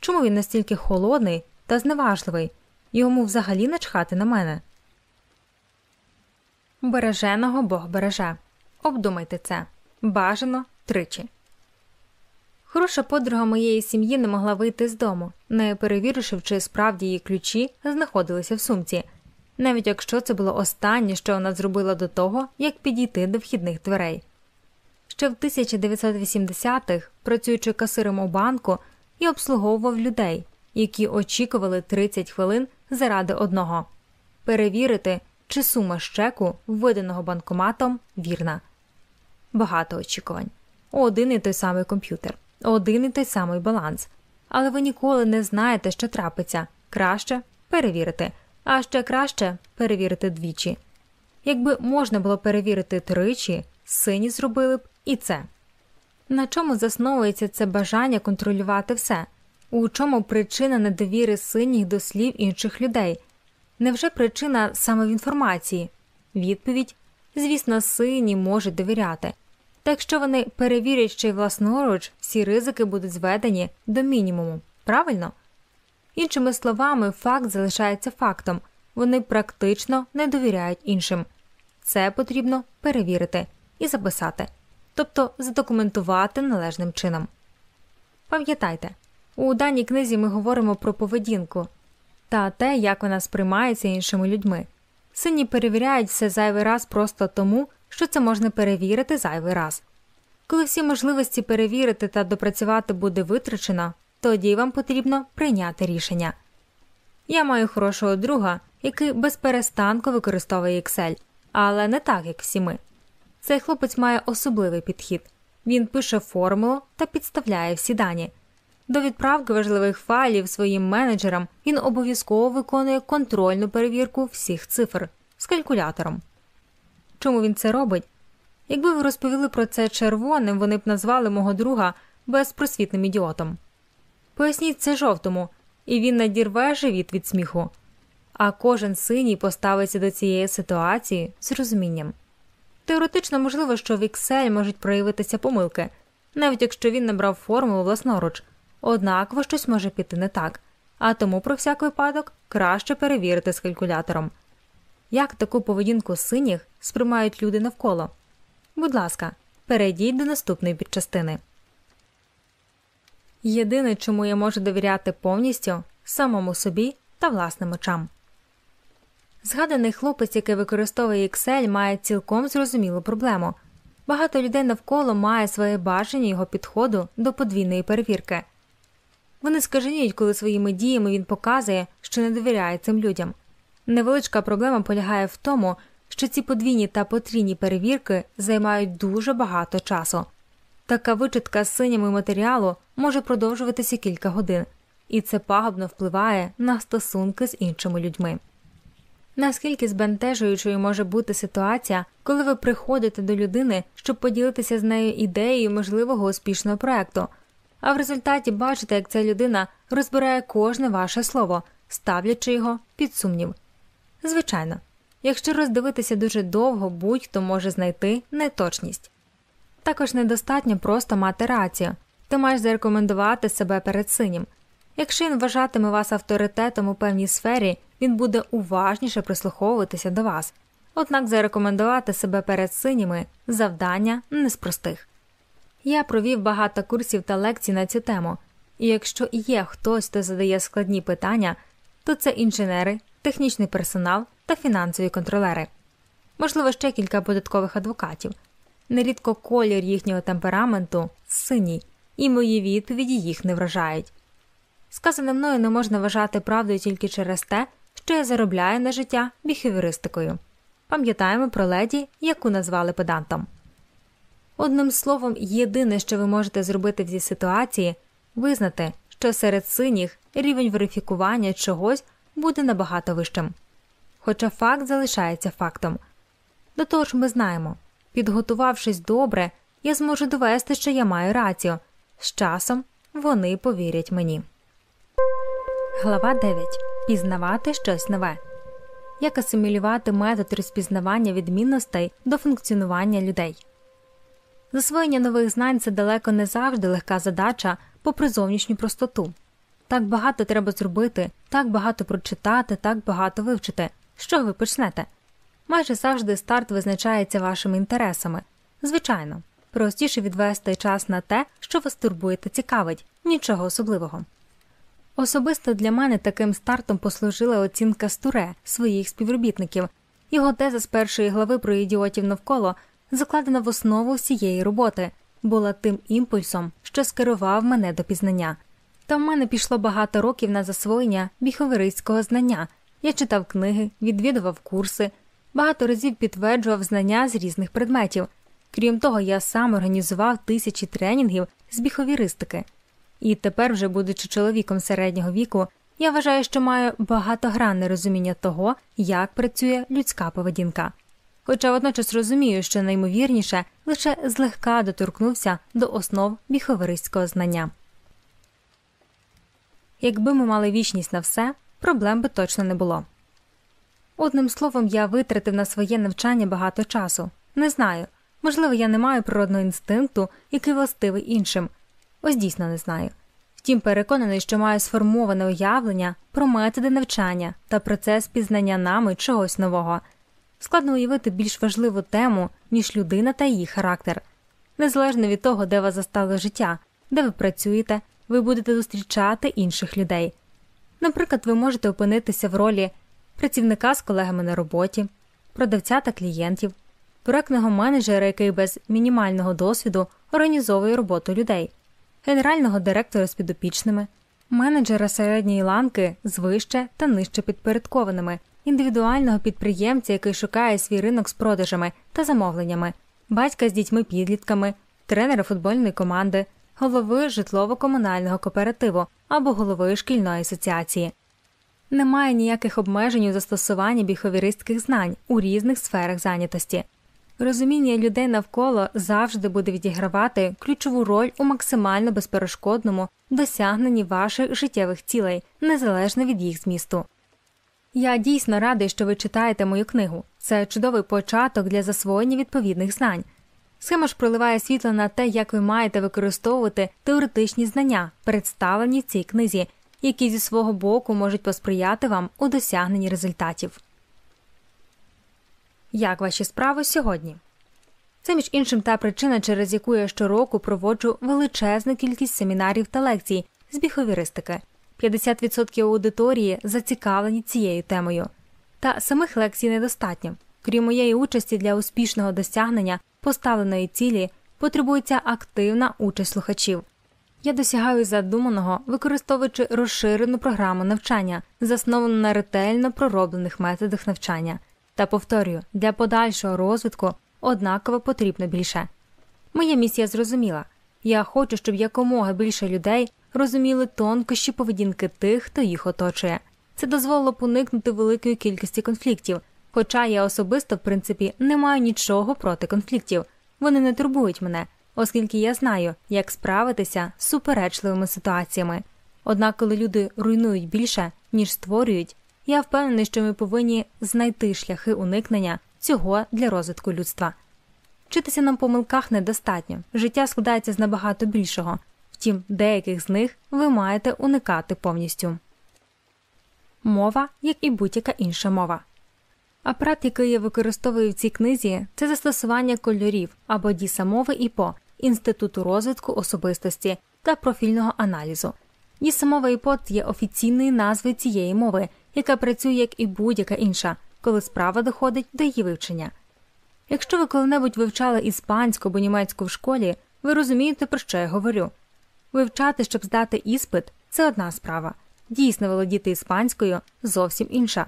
Чому він настільки холодний та зневажливий, йому взагалі не чхати на мене? Береженого Бог береже. Обдумайте це бажано тричі. Хороша подруга моєї сім'ї не могла вийти з дому, не перевіривши, чи справді її ключі знаходилися в сумці, навіть якщо це було останнє, що вона зробила до того, як підійти до вхідних дверей. Ще в 1980-х, працюючи касиром у банку, і обслуговував людей, які очікували 30 хвилин заради одного перевірити, чи сума щеку, введеного банкоматом, вірна. Багато очікувань. Один і той самий комп'ютер один і той самий баланс, але ви ніколи не знаєте, що трапиться краще перевірити, а ще краще перевірити двічі. Якби можна було перевірити тричі, сині зробили б і це. На чому засновується це бажання контролювати все? У чому причина недовіри синіх до слів інших людей? Невже причина саме в інформації? Відповідь звісно, сині можуть довіряти. Та якщо вони перевірять ще й власноруч, всі ризики будуть зведені до мінімуму, правильно? Іншими словами, факт залишається фактом, вони практично не довіряють іншим. Це потрібно перевірити і записати, тобто задокументувати належним чином. Пам'ятайте, у даній книзі ми говоримо про поведінку та те, як вона сприймається іншими людьми. Сині перевіряють все зайвий раз просто тому, що це можна перевірити зайвий раз. Коли всі можливості перевірити та допрацювати буде витрачено, тоді вам потрібно прийняти рішення. Я маю хорошого друга, який безперестанку використовує Excel, але не так, як всі ми. Цей хлопець має особливий підхід він пише формулу та підставляє всі дані. До відправки важливих файлів своїм менеджерам він обов'язково виконує контрольну перевірку всіх цифр з калькулятором. Чому він це робить? Якби ви розповіли про це червоним, вони б назвали мого друга безпросвітним ідіотом. Поясніть це жовтому, і він надірве живіт від сміху. А кожен синій поставиться до цієї ситуації з розумінням. Теоретично можливо, що в Excel можуть проявитися помилки, навіть якщо він набрав формулу власноруч, однаково щось може піти не так, а тому про всяк випадок краще перевірити з калькулятором. Як таку поведінку синіх сприймають люди навколо? Будь ласка, перейдіть до наступної підчастини. Єдине, чому я можу довіряти повністю самому собі та власним очам. Згаданий хлопець, який використовує Excel, має цілком зрозумілу проблему. Багато людей навколо має своє бачення його підходу до подвійної перевірки. Вони скаженіють, коли своїми діями він показує, що не довіряє цим людям. Невеличка проблема полягає в тому, що ці подвійні та потрійні перевірки займають дуже багато часу. Така вичитка з синями матеріалу може продовжуватися кілька годин, і це пагубно впливає на стосунки з іншими людьми. Наскільки збентежуючою може бути ситуація, коли ви приходите до людини, щоб поділитися з нею ідеєю можливого успішного проекту, а в результаті бачите, як ця людина розбирає кожне ваше слово, ставлячи його під сумнів. Звичайно, якщо роздивитися дуже довго, будь-хто може знайти неточність. Також недостатньо просто мати рацію, ти маєш зарекомендувати себе перед синім. Якщо він вважатиме вас авторитетом у певній сфері, він буде уважніше прислуховуватися до вас. Однак зарекомендувати себе перед синіми завдання не з простих. Я провів багато курсів та лекцій на цю тему, і якщо є хтось, хто задає складні питання, то це інженери, технічний персонал та фінансові контролери, можливо, ще кілька податкових адвокатів. Нерідко колір їхнього темпераменту синій, і мої відповіді їх не вражають. Сказане мною не можна вважати правдою тільки через те, що я заробляю на життя біхевіристикою. Пам'ятаємо про леді, яку назвали педантом. Одним словом, єдине, що ви можете зробити в цій ситуації, визнати, що серед синіх рівень верифікування чогось буде набагато вищим. Хоча факт залишається фактом. До того ж, ми знаємо, підготувавшись добре, я зможу довести, що я маю рацію. З часом вони повірять мені. Глава 9. Пізнавати щось нове. Як асимілювати метод розпізнавання відмінностей до функціонування людей. Засвоєння нових знань це далеко не завжди легка задача попри зовнішню простоту. Так багато треба зробити, так багато прочитати, так багато вивчити. Що ви почнете? Майже завжди старт визначається вашими інтересами. Звичайно, простіше відвести час на те, що вас турбує та цікавить, нічого особливого. Особисто для мене таким стартом послужила оцінка Стуре своїх співробітників. Його теза з першої глави про ідіотів навколо закладена в основу всієї роботи, була тим імпульсом, що скерував мене до пізнання. Та в мене пішло багато років на засвоєння біховеристського знання. Я читав книги, відвідував курси, багато разів підтверджував знання з різних предметів. Крім того, я сам організував тисячі тренінгів з біховіристики. І тепер, вже будучи чоловіком середнього віку, я вважаю, що маю багатогранне розуміння того, як працює людська поведінка. Хоча водночас розумію, що наймовірніше лише злегка доторкнувся до основ біховеристського знання. Якби ми мали вічність на все, проблем би точно не було. Одним словом, я витратив на своє навчання багато часу. Не знаю. Можливо, я не маю природного інстинкту, який властивий іншим. Ось дійсно не знаю. Втім, переконаний, що маю сформоване уявлення про методи навчання та процес пізнання нами чогось нового. Складно уявити більш важливу тему, ніж людина та її характер. Незалежно від того, де вас застало життя, де ви працюєте, ви будете зустрічати інших людей. Наприклад, ви можете опинитися в ролі працівника з колегами на роботі, продавця та клієнтів, проектного менеджера, який без мінімального досвіду організовує роботу людей, генерального директора з підопічними, менеджера середньої ланки з вище та нижче підпорядкованими, індивідуального підприємця, який шукає свій ринок з продажами та замовленнями, батька з дітьми-підлітками, тренера футбольної команди, голови житлово-комунального кооперативу або голови шкільної асоціації. Немає ніяких обмежень у застосуванні біховіристських знань у різних сферах зайнятості. Розуміння людей навколо завжди буде відігравати ключову роль у максимально безперешкодному досягненні ваших життєвих цілей, незалежно від їх змісту. Я дійсно радий, що ви читаєте мою книгу. Це чудовий початок для засвоєння відповідних знань. Схема ж проливає світло на те, як ви маєте використовувати теоретичні знання, представлені в цій книзі, які зі свого боку можуть посприяти вам у досягненні результатів. Як ваші справи сьогодні? Це між іншим та причина, через яку я щороку проводжу величезну кількість семінарів та лекцій з біховіристики. 50% аудиторії зацікавлені цією темою. Та самих лекцій недостатньо. Крім моєї участі для успішного досягнення поставленої цілі, потребується активна участь слухачів. Я досягаю задуманого, використовуючи розширену програму навчання, засновану на ретельно пророблених методах навчання. Та повторюю, для подальшого розвитку однаково потрібно більше. Моя місія зрозуміла я хочу, щоб якомога більше людей розуміли тонкощі поведінки тих, хто їх оточує. Це дозволило поникнути великої кількості конфліктів. Хоча я особисто, в принципі, не маю нічого проти конфліктів, вони не турбують мене, оскільки я знаю, як справитися з суперечливими ситуаціями. Однак, коли люди руйнують більше, ніж створюють, я впевнений, що ми повинні знайти шляхи уникнення цього для розвитку людства. Вчитися на помилках недостатньо, життя складається з набагато більшого, втім, деяких з них ви маєте уникати повністю. Мова, як і будь-яка інша мова. Апарат, який я використовую в цій книзі, це застосування кольорів або дісамови і по Інституту розвитку особистості та профільного аналізу. Дісамова і ПОТ є офіційною назвою цієї мови, яка працює як і будь-яка інша, коли справа доходить до її вивчення. Якщо ви коли-небудь вивчали іспанську або німецьку в школі, ви розумієте, про що я говорю. Вивчати, щоб здати іспит, це одна справа. Дійсно володіти іспанською зовсім інша.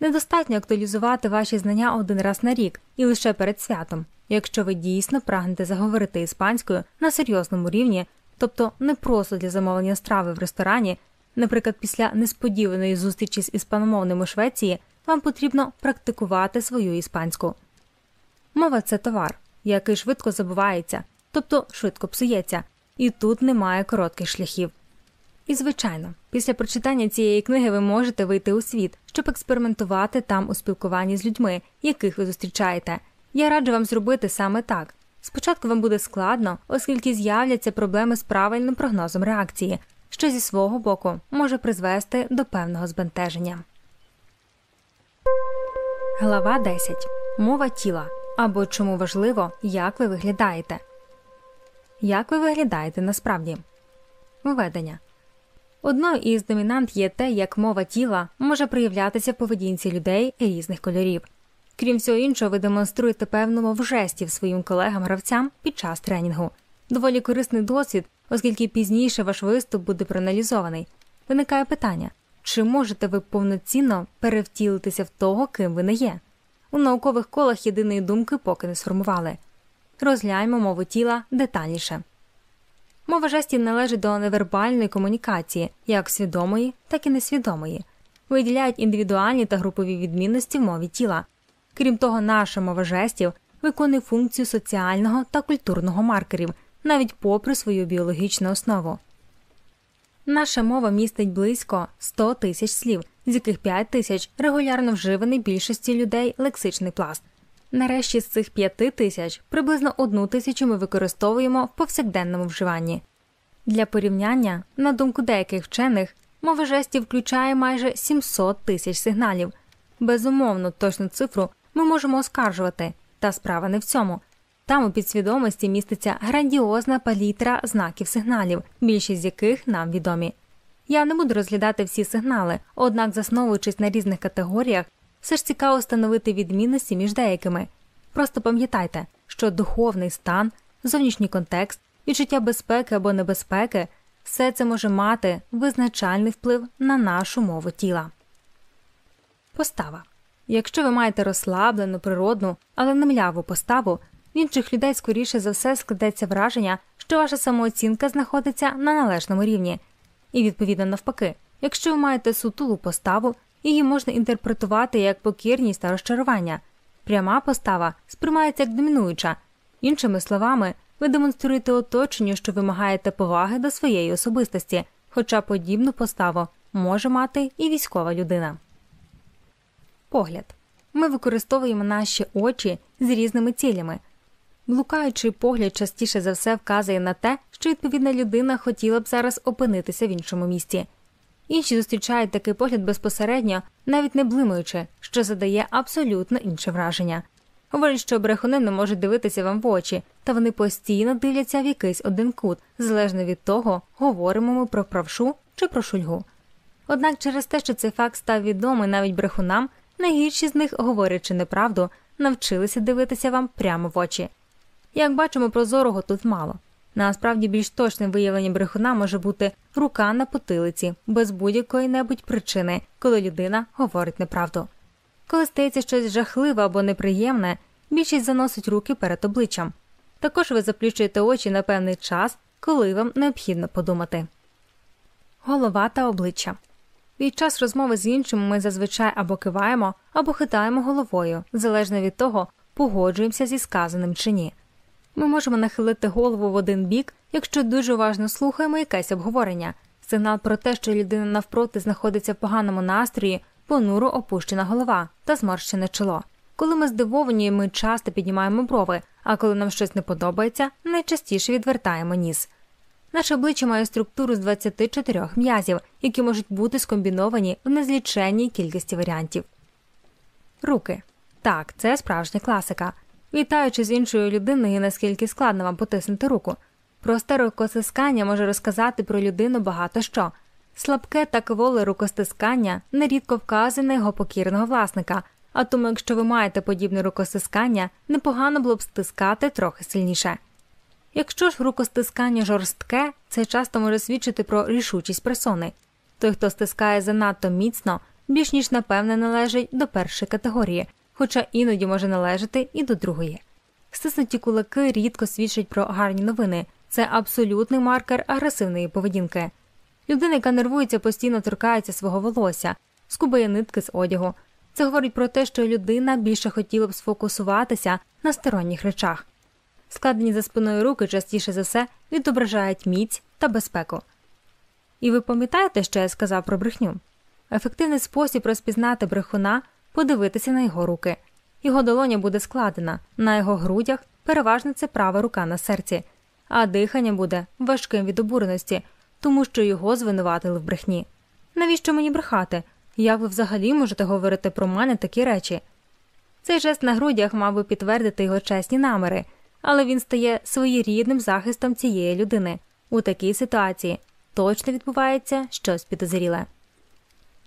Недостатньо актуалізувати ваші знання один раз на рік і лише перед святом, якщо ви дійсно прагнете заговорити іспанською на серйозному рівні, тобто не просто для замовлення страви в ресторані, наприклад, після несподіваної зустрічі з іспаномовним у Швеції, вам потрібно практикувати свою іспанську. Мова це товар, який швидко забувається, тобто швидко псується, і тут немає коротких шляхів. І, звичайно, після прочитання цієї книги ви можете вийти у світ, щоб експериментувати там у спілкуванні з людьми, яких ви зустрічаєте. Я раджу вам зробити саме так. Спочатку вам буде складно, оскільки з'являться проблеми з правильним прогнозом реакції, що зі свого боку може призвести до певного збентеження. Глава 10. Мова тіла або чому важливо, як ви виглядаєте. Як ви виглядаєте насправді? Введення Одною із домінант є те, як мова тіла може проявлятися в поведінці людей різних кольорів. Крім всього іншого, ви демонструєте певну мову жестів своїм колегам-гравцям під час тренінгу. Доволі корисний досвід, оскільки пізніше ваш виступ буде проаналізований. Виникає питання чи можете ви повноцінно перевтілитися в того, ким ви не є? У наукових колах єдиної думки поки не сформували. Розгляньмо мову тіла детальніше. Мова жестів належить до невербальної комунікації, як свідомої, так і несвідомої, виділяють індивідуальні та групові відмінності в мові тіла. Крім того, наша мова жестів виконує функцію соціального та культурного маркерів, навіть попри свою біологічну основу. Наша мова містить близько 100 тисяч слів, з яких 5 тисяч регулярно вживаний більшості людей лексичний пласт. Нарешті з цих п'яти тисяч приблизно одну тисячу ми використовуємо в повсякденному вживанні. Для порівняння, на думку деяких вчених, мова жестів включає майже 700 тисяч сигналів. Безумовно, точну цифру ми можемо оскаржувати, та справа не в цьому. Там у підсвідомості міститься грандіозна палітра знаків сигналів, більшість з яких нам відомі. Я не буду розглядати всі сигнали, однак, засновуючись на різних категоріях, все ж цікаво встановити відмінності між деякими. Просто пам'ятайте, що духовний стан, зовнішній контекст, відчуття безпеки або небезпеки все це може мати визначальний вплив на нашу мову тіла. Постава. Якщо ви маєте розслаблену, природну, але не мляву поставу, в інших людей скоріше за все складеться враження, що ваша самооцінка знаходиться на належному рівні, і відповідно навпаки, якщо ви маєте сутулу поставу, її можна інтерпретувати як покірність та розчарування. Пряма постава сприймається як домінуюча. Іншими словами, ви демонструєте оточенню, що вимагаєте поваги до своєї особистості, хоча подібну поставу може мати і військова людина. Погляд ми використовуємо наші очі з різними цілями. Блукаючий погляд частіше за все вказує на те, що відповідна людина хотіла б зараз опинитися в іншому місці. Інші зустрічають такий погляд безпосередньо, навіть не блимаючи, що задає абсолютно інше враження. Говорять, що брехуни не можуть дивитися вам в очі, та вони постійно дивляться в якийсь один кут, залежно від того, говоримо ми про правшу чи про шульгу. Однак через те, що цей факт став відомий навіть брехунам, найгірші з них, говорячи неправду, навчилися дивитися вам прямо в очі. Як бачимо, прозорого тут мало. Насправді більш точним виявленням брехуна може бути рука на потилиці без будь-якої небудь причини, коли людина говорить неправду. Коли стається щось жахливе або неприємне, більшість заносить руки перед обличчям. Також ви заплющуєте очі на певний час, коли вам необхідно подумати. Голова та обличчя під час розмови з іншим ми зазвичай або киваємо, або хитаємо головою, залежно від того, погоджуємося зі сказаним чи ні. Ми можемо нахилити голову в один бік, якщо дуже уважно слухаємо якесь обговорення, сигнал про те, що людина навпроти знаходиться в поганому настрої, понуро опущена голова та зморщене чоло. Коли ми здивовані, ми часто піднімаємо брови, а коли нам щось не подобається, найчастіше відвертаємо ніс. Наше обличчя має структуру з 24 м'язів, які можуть бути скомбіновані в незліченній кількості варіантів. Руки так, це справжня класика. Вітаючи з іншою людиною, наскільки складно вам потиснути руку. Просте рукостискання може розказати про людину багато що. Слабке та кволе рукостискання нерідко вказує на його покірного власника, а тому, якщо ви маєте подібне рукостискання, непогано було б стискати трохи сильніше. Якщо ж рукостискання жорстке, це часто може свідчити про рішучість персони. Той, хто стискає занадто міцно, більш ніж напевне належить до першої категорії, хоча іноді може належати і до другої. Стиснуті кулаки рідко свідчать про гарні новини, це абсолютний маркер агресивної поведінки. Людина, яка нервується, постійно торкається свого волосся, скубає нитки з одягу. Це говорить про те, що людина більше хотіла б сфокусуватися на сторонніх речах. Складені за спиною руки частіше за все відображають міць та безпеку. І ви пам'ятаєте, що я сказав про брехню? Ефективний спосіб розпізнати брехуна подивитися на його руки. Його долоня буде складена, на його грудях переважно це права рука на серці, а дихання буде важким від обуреності, тому що його звинуватили в брехні. Навіщо мені брехати? Як ви взагалі можете говорити про мене такі речі? Цей жест на грудях мав би підтвердити його чесні намери, але він стає своєрідним захистом цієї людини. У такій ситуації точно відбувається щось підозріле.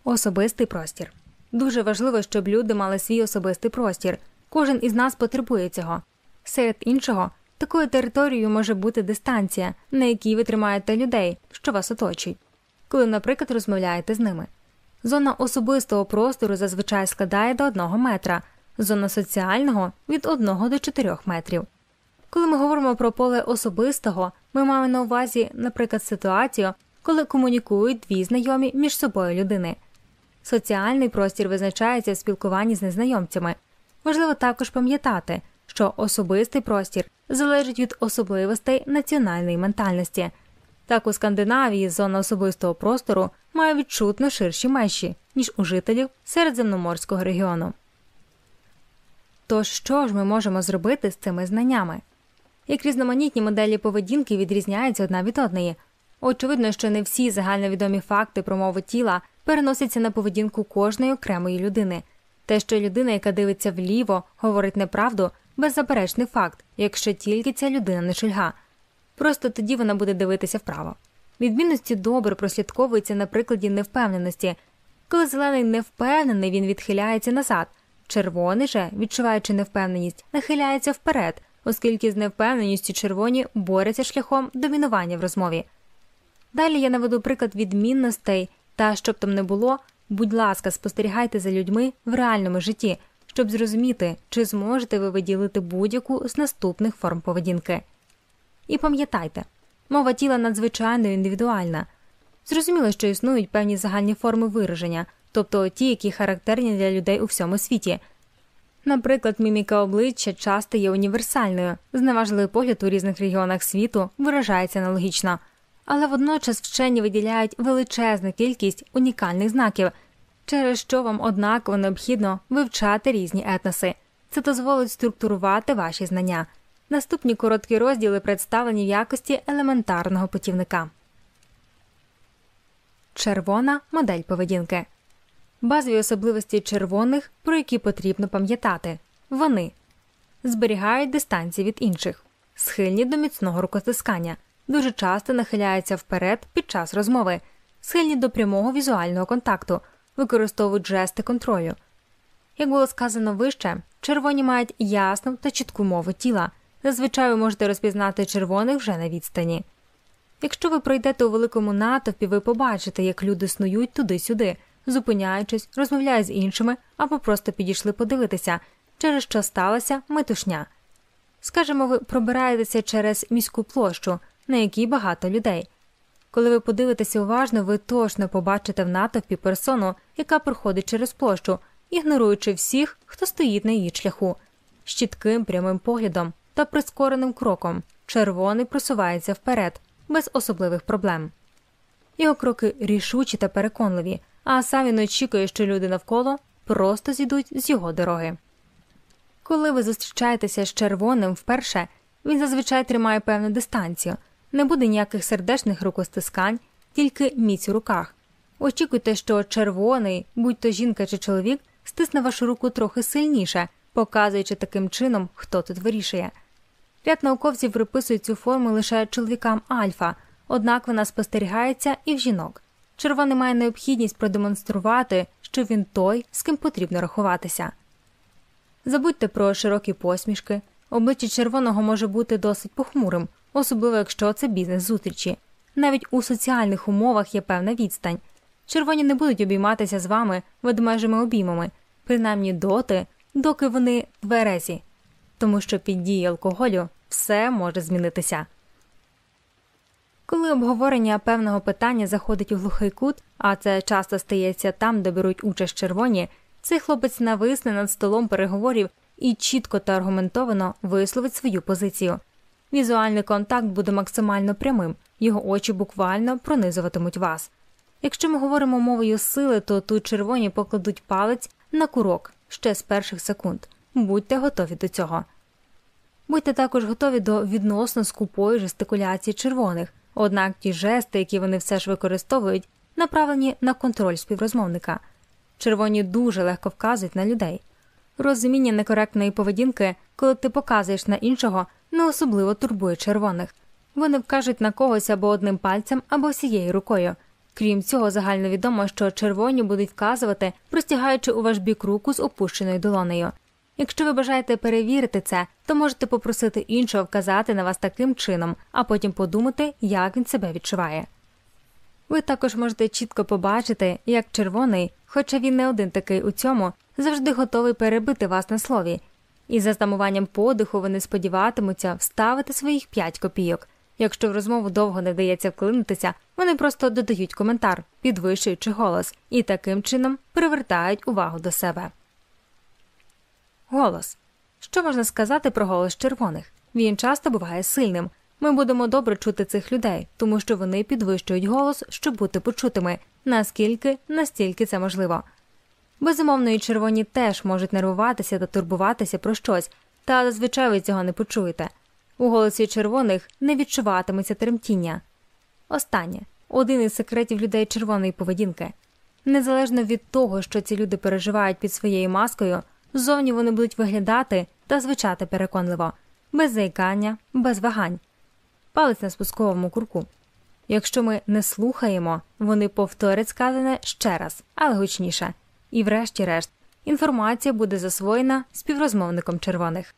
Особистий простір. Дуже важливо, щоб люди мали свій особистий простір. Кожен із нас потребує цього. Серед іншого, такою територією може бути дистанція, на якій ви тримаєте людей, що вас оточують, коли, наприклад, розмовляєте з ними. Зона особистого простору зазвичай складає до одного метра, зона соціального від одного до чотирьох метрів. Коли ми говоримо про поле особистого, ми маємо на увазі, наприклад, ситуацію, коли комунікують дві знайомі між собою людини. Соціальний простір визначається в спілкуванні з незнайомцями. Важливо також пам'ятати, що особистий простір залежить від особливостей національної ментальності. Так у Скандинавії зона особистого простору має відчутно ширші межі, ніж у жителів середземноморського регіону. Тож що ж ми можемо зробити з цими знаннями? Як різноманітні моделі поведінки відрізняються одна від одної. Очевидно, що не всі загальновідомі факти про мову тіла переносяться на поведінку кожної окремої людини. Те, що людина, яка дивиться вліво, говорить неправду, беззаперечний факт, якщо тільки ця людина не шульга. Просто тоді вона буде дивитися вправо. Відмінності добре прослідковуються на прикладі невпевненості. Коли зелений невпевнений, він відхиляється назад, червоний же, відчуваючи невпевненість, нахиляється вперед, оскільки з невпевненістю червоні борються шляхом домінування в розмові. Далі я наведу приклад відмінностей та щоб там не було, будь ласка, спостерігайте за людьми в реальному житті, щоб зрозуміти, чи зможете ви виділити будь-яку з наступних форм поведінки. І пам'ятайте, мова тіла надзвичайно індивідуальна. Зрозуміло, що існують певні загальні форми вираження, тобто ті, які характерні для людей у всьому світі. Наприклад, міміка обличчя часто є універсальною, зневажливий погляд у різних регіонах світу виражається аналогічно але водночас вчені виділяють величезну кількість унікальних знаків, через що вам однаково необхідно вивчати різні етноси. Це дозволить структурувати ваші знання. Наступні короткі розділи представлені в якості елементарного путівника. Червона модель поведінки. Базові особливості червоних, про які потрібно пам'ятати. Вони зберігають дистанції від інших, схильні до міцного рукотискання, дуже часто нахиляються вперед під час розмови, схильні до прямого візуального контакту, використовують жести контролю. Як було сказано вище, червоні мають ясну та чітку мову тіла. Зазвичай ви можете розпізнати червоних вже на відстані. Якщо ви пройдете у великому натовпі, ви побачите, як люди снують туди-сюди, зупиняючись, розмовляють з іншими або просто підійшли подивитися, через що сталася метушня. Скажемо, ви пробираєтеся через міську площу, на якій багато людей. Коли ви подивитеся уважно, ви точно побачите в натовпі персону, яка проходить через площу, ігноруючи всіх, хто стоїть на її шляху, з чітким прямим поглядом та прискореним кроком. Червоний просувається вперед, без особливих проблем. Його кроки рішучі та переконливі, а сам він очікує, що люди навколо просто зійдуть з його дороги. Коли ви зустрічаєтеся з червоним вперше, він зазвичай тримає певну дистанцію, не буде ніяких сердечних рукостискань, тільки міць у руках. Очікуйте, що червоний, будь то жінка чи чоловік, стисне вашу руку трохи сильніше, показуючи таким чином, хто тут вирішує. Ряд науковців приписують цю форму лише чоловікам альфа, однак вона спостерігається і в жінок. Червоний має необхідність продемонструвати, що він той, з ким потрібно рахуватися. Забудьте про широкі посмішки. Обличчя червоного може бути досить похмурим, особливо якщо це бізнес зустрічі. Навіть у соціальних умовах є певна відстань. Червоні не будуть обійматися з вами ведмежими обіймами, принаймні доти, доки вони тверезі, тому що під дією алкоголю все може змінитися. Коли обговорення певного питання заходить у глухий кут, а це часто стається там, де беруть участь червоні, цей хлопець нависне над столом переговорів і чітко та аргументовано висловить свою позицію. Візуальний контакт буде максимально прямим, його очі буквально пронизуватимуть вас. Якщо ми говоримо мовою сили, то тут червоні покладуть палець на курок ще з перших секунд. Будьте готові до цього. Будьте також готові до відносно скупої жестикуляції червоних, однак ті жести, які вони все ж використовують, направлені на контроль співрозмовника. Червоні дуже легко вказують на людей. Розуміння некоректної поведінки, коли ти показуєш на іншого, не особливо турбує червоних. Вони вкажуть на когось або одним пальцем, або всією рукою. Крім цього, загальновідомо, що червоні будуть вказувати, простягаючи у ваш бік руку з опущеною долонею. Якщо ви бажаєте перевірити це, то можете попросити іншого вказати на вас таким чином, а потім подумати, як він себе відчуває. Ви також можете чітко побачити, як червоний, хоча він не один такий у цьому, завжди готовий перебити вас на слові, і за стамуванням подиху вони сподіватимуться вставити своїх п'ять копійок. Якщо в розмову довго не вдається вклинитися, вони просто додають коментар, підвищуючи голос, і таким чином привертають увагу до себе. Голос. Що можна сказати про голос червоних? Він часто буває сильним. Ми будемо добре чути цих людей, тому що вони підвищують голос, щоб бути почутими, наскільки настільки це можливо. Безумовно, і червоні теж можуть нервуватися та турбуватися про щось, та зазвичай ви цього не почуєте. У голосі червоних не відчуватиметься тремтіння. Останнє один із секретів людей червоної поведінки. Незалежно від того, що ці люди переживають під своєю маскою, зовні вони будуть виглядати та звучати переконливо, без заїкання, без вагань, палець на спусковому курку. Якщо ми не слухаємо, вони повторять сказане ще раз, але гучніше. І, врешті-решт, інформація буде засвоєна співрозмовником червоних.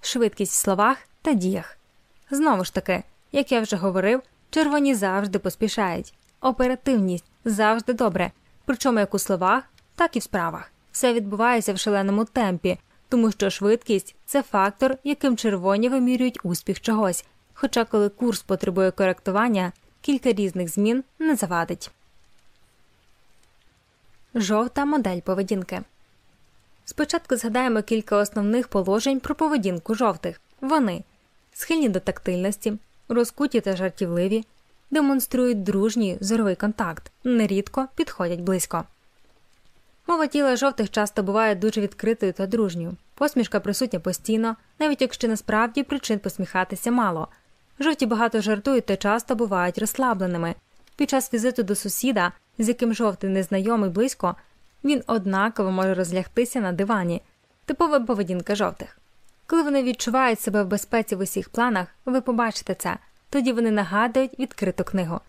Швидкість в словах та діях. Знову ж таки, як я вже говорив, червоні завжди поспішають. Оперативність завжди добре, причому як у словах, так і в справах. Все відбувається в шаленому темпі, тому що швидкість це фактор, яким червоні вимірюють успіх чогось. Хоча, коли курс потребує коректування, кілька різних змін не завадить. Жовта модель поведінки. Спочатку згадаємо кілька основних положень про поведінку жовтих. Вони схильні до тактильності, розкуті та жартівливі, демонструють дружній зоровий контакт, нерідко підходять близько. Мова тіла жовтих часто буває дуже відкритою та дружньою. Посмішка присутня постійно, навіть якщо насправді причин посміхатися мало. Жовті багато жартують та часто бувають розслабленими. Під час візиту до сусіда, з яким жовтий незнайомий близько, він однаково може розлягтися на дивані, типова поведінка жовтих. Коли вони відчувають себе в безпеці в усіх планах, ви побачите це, тоді вони нагадують відкриту книгу.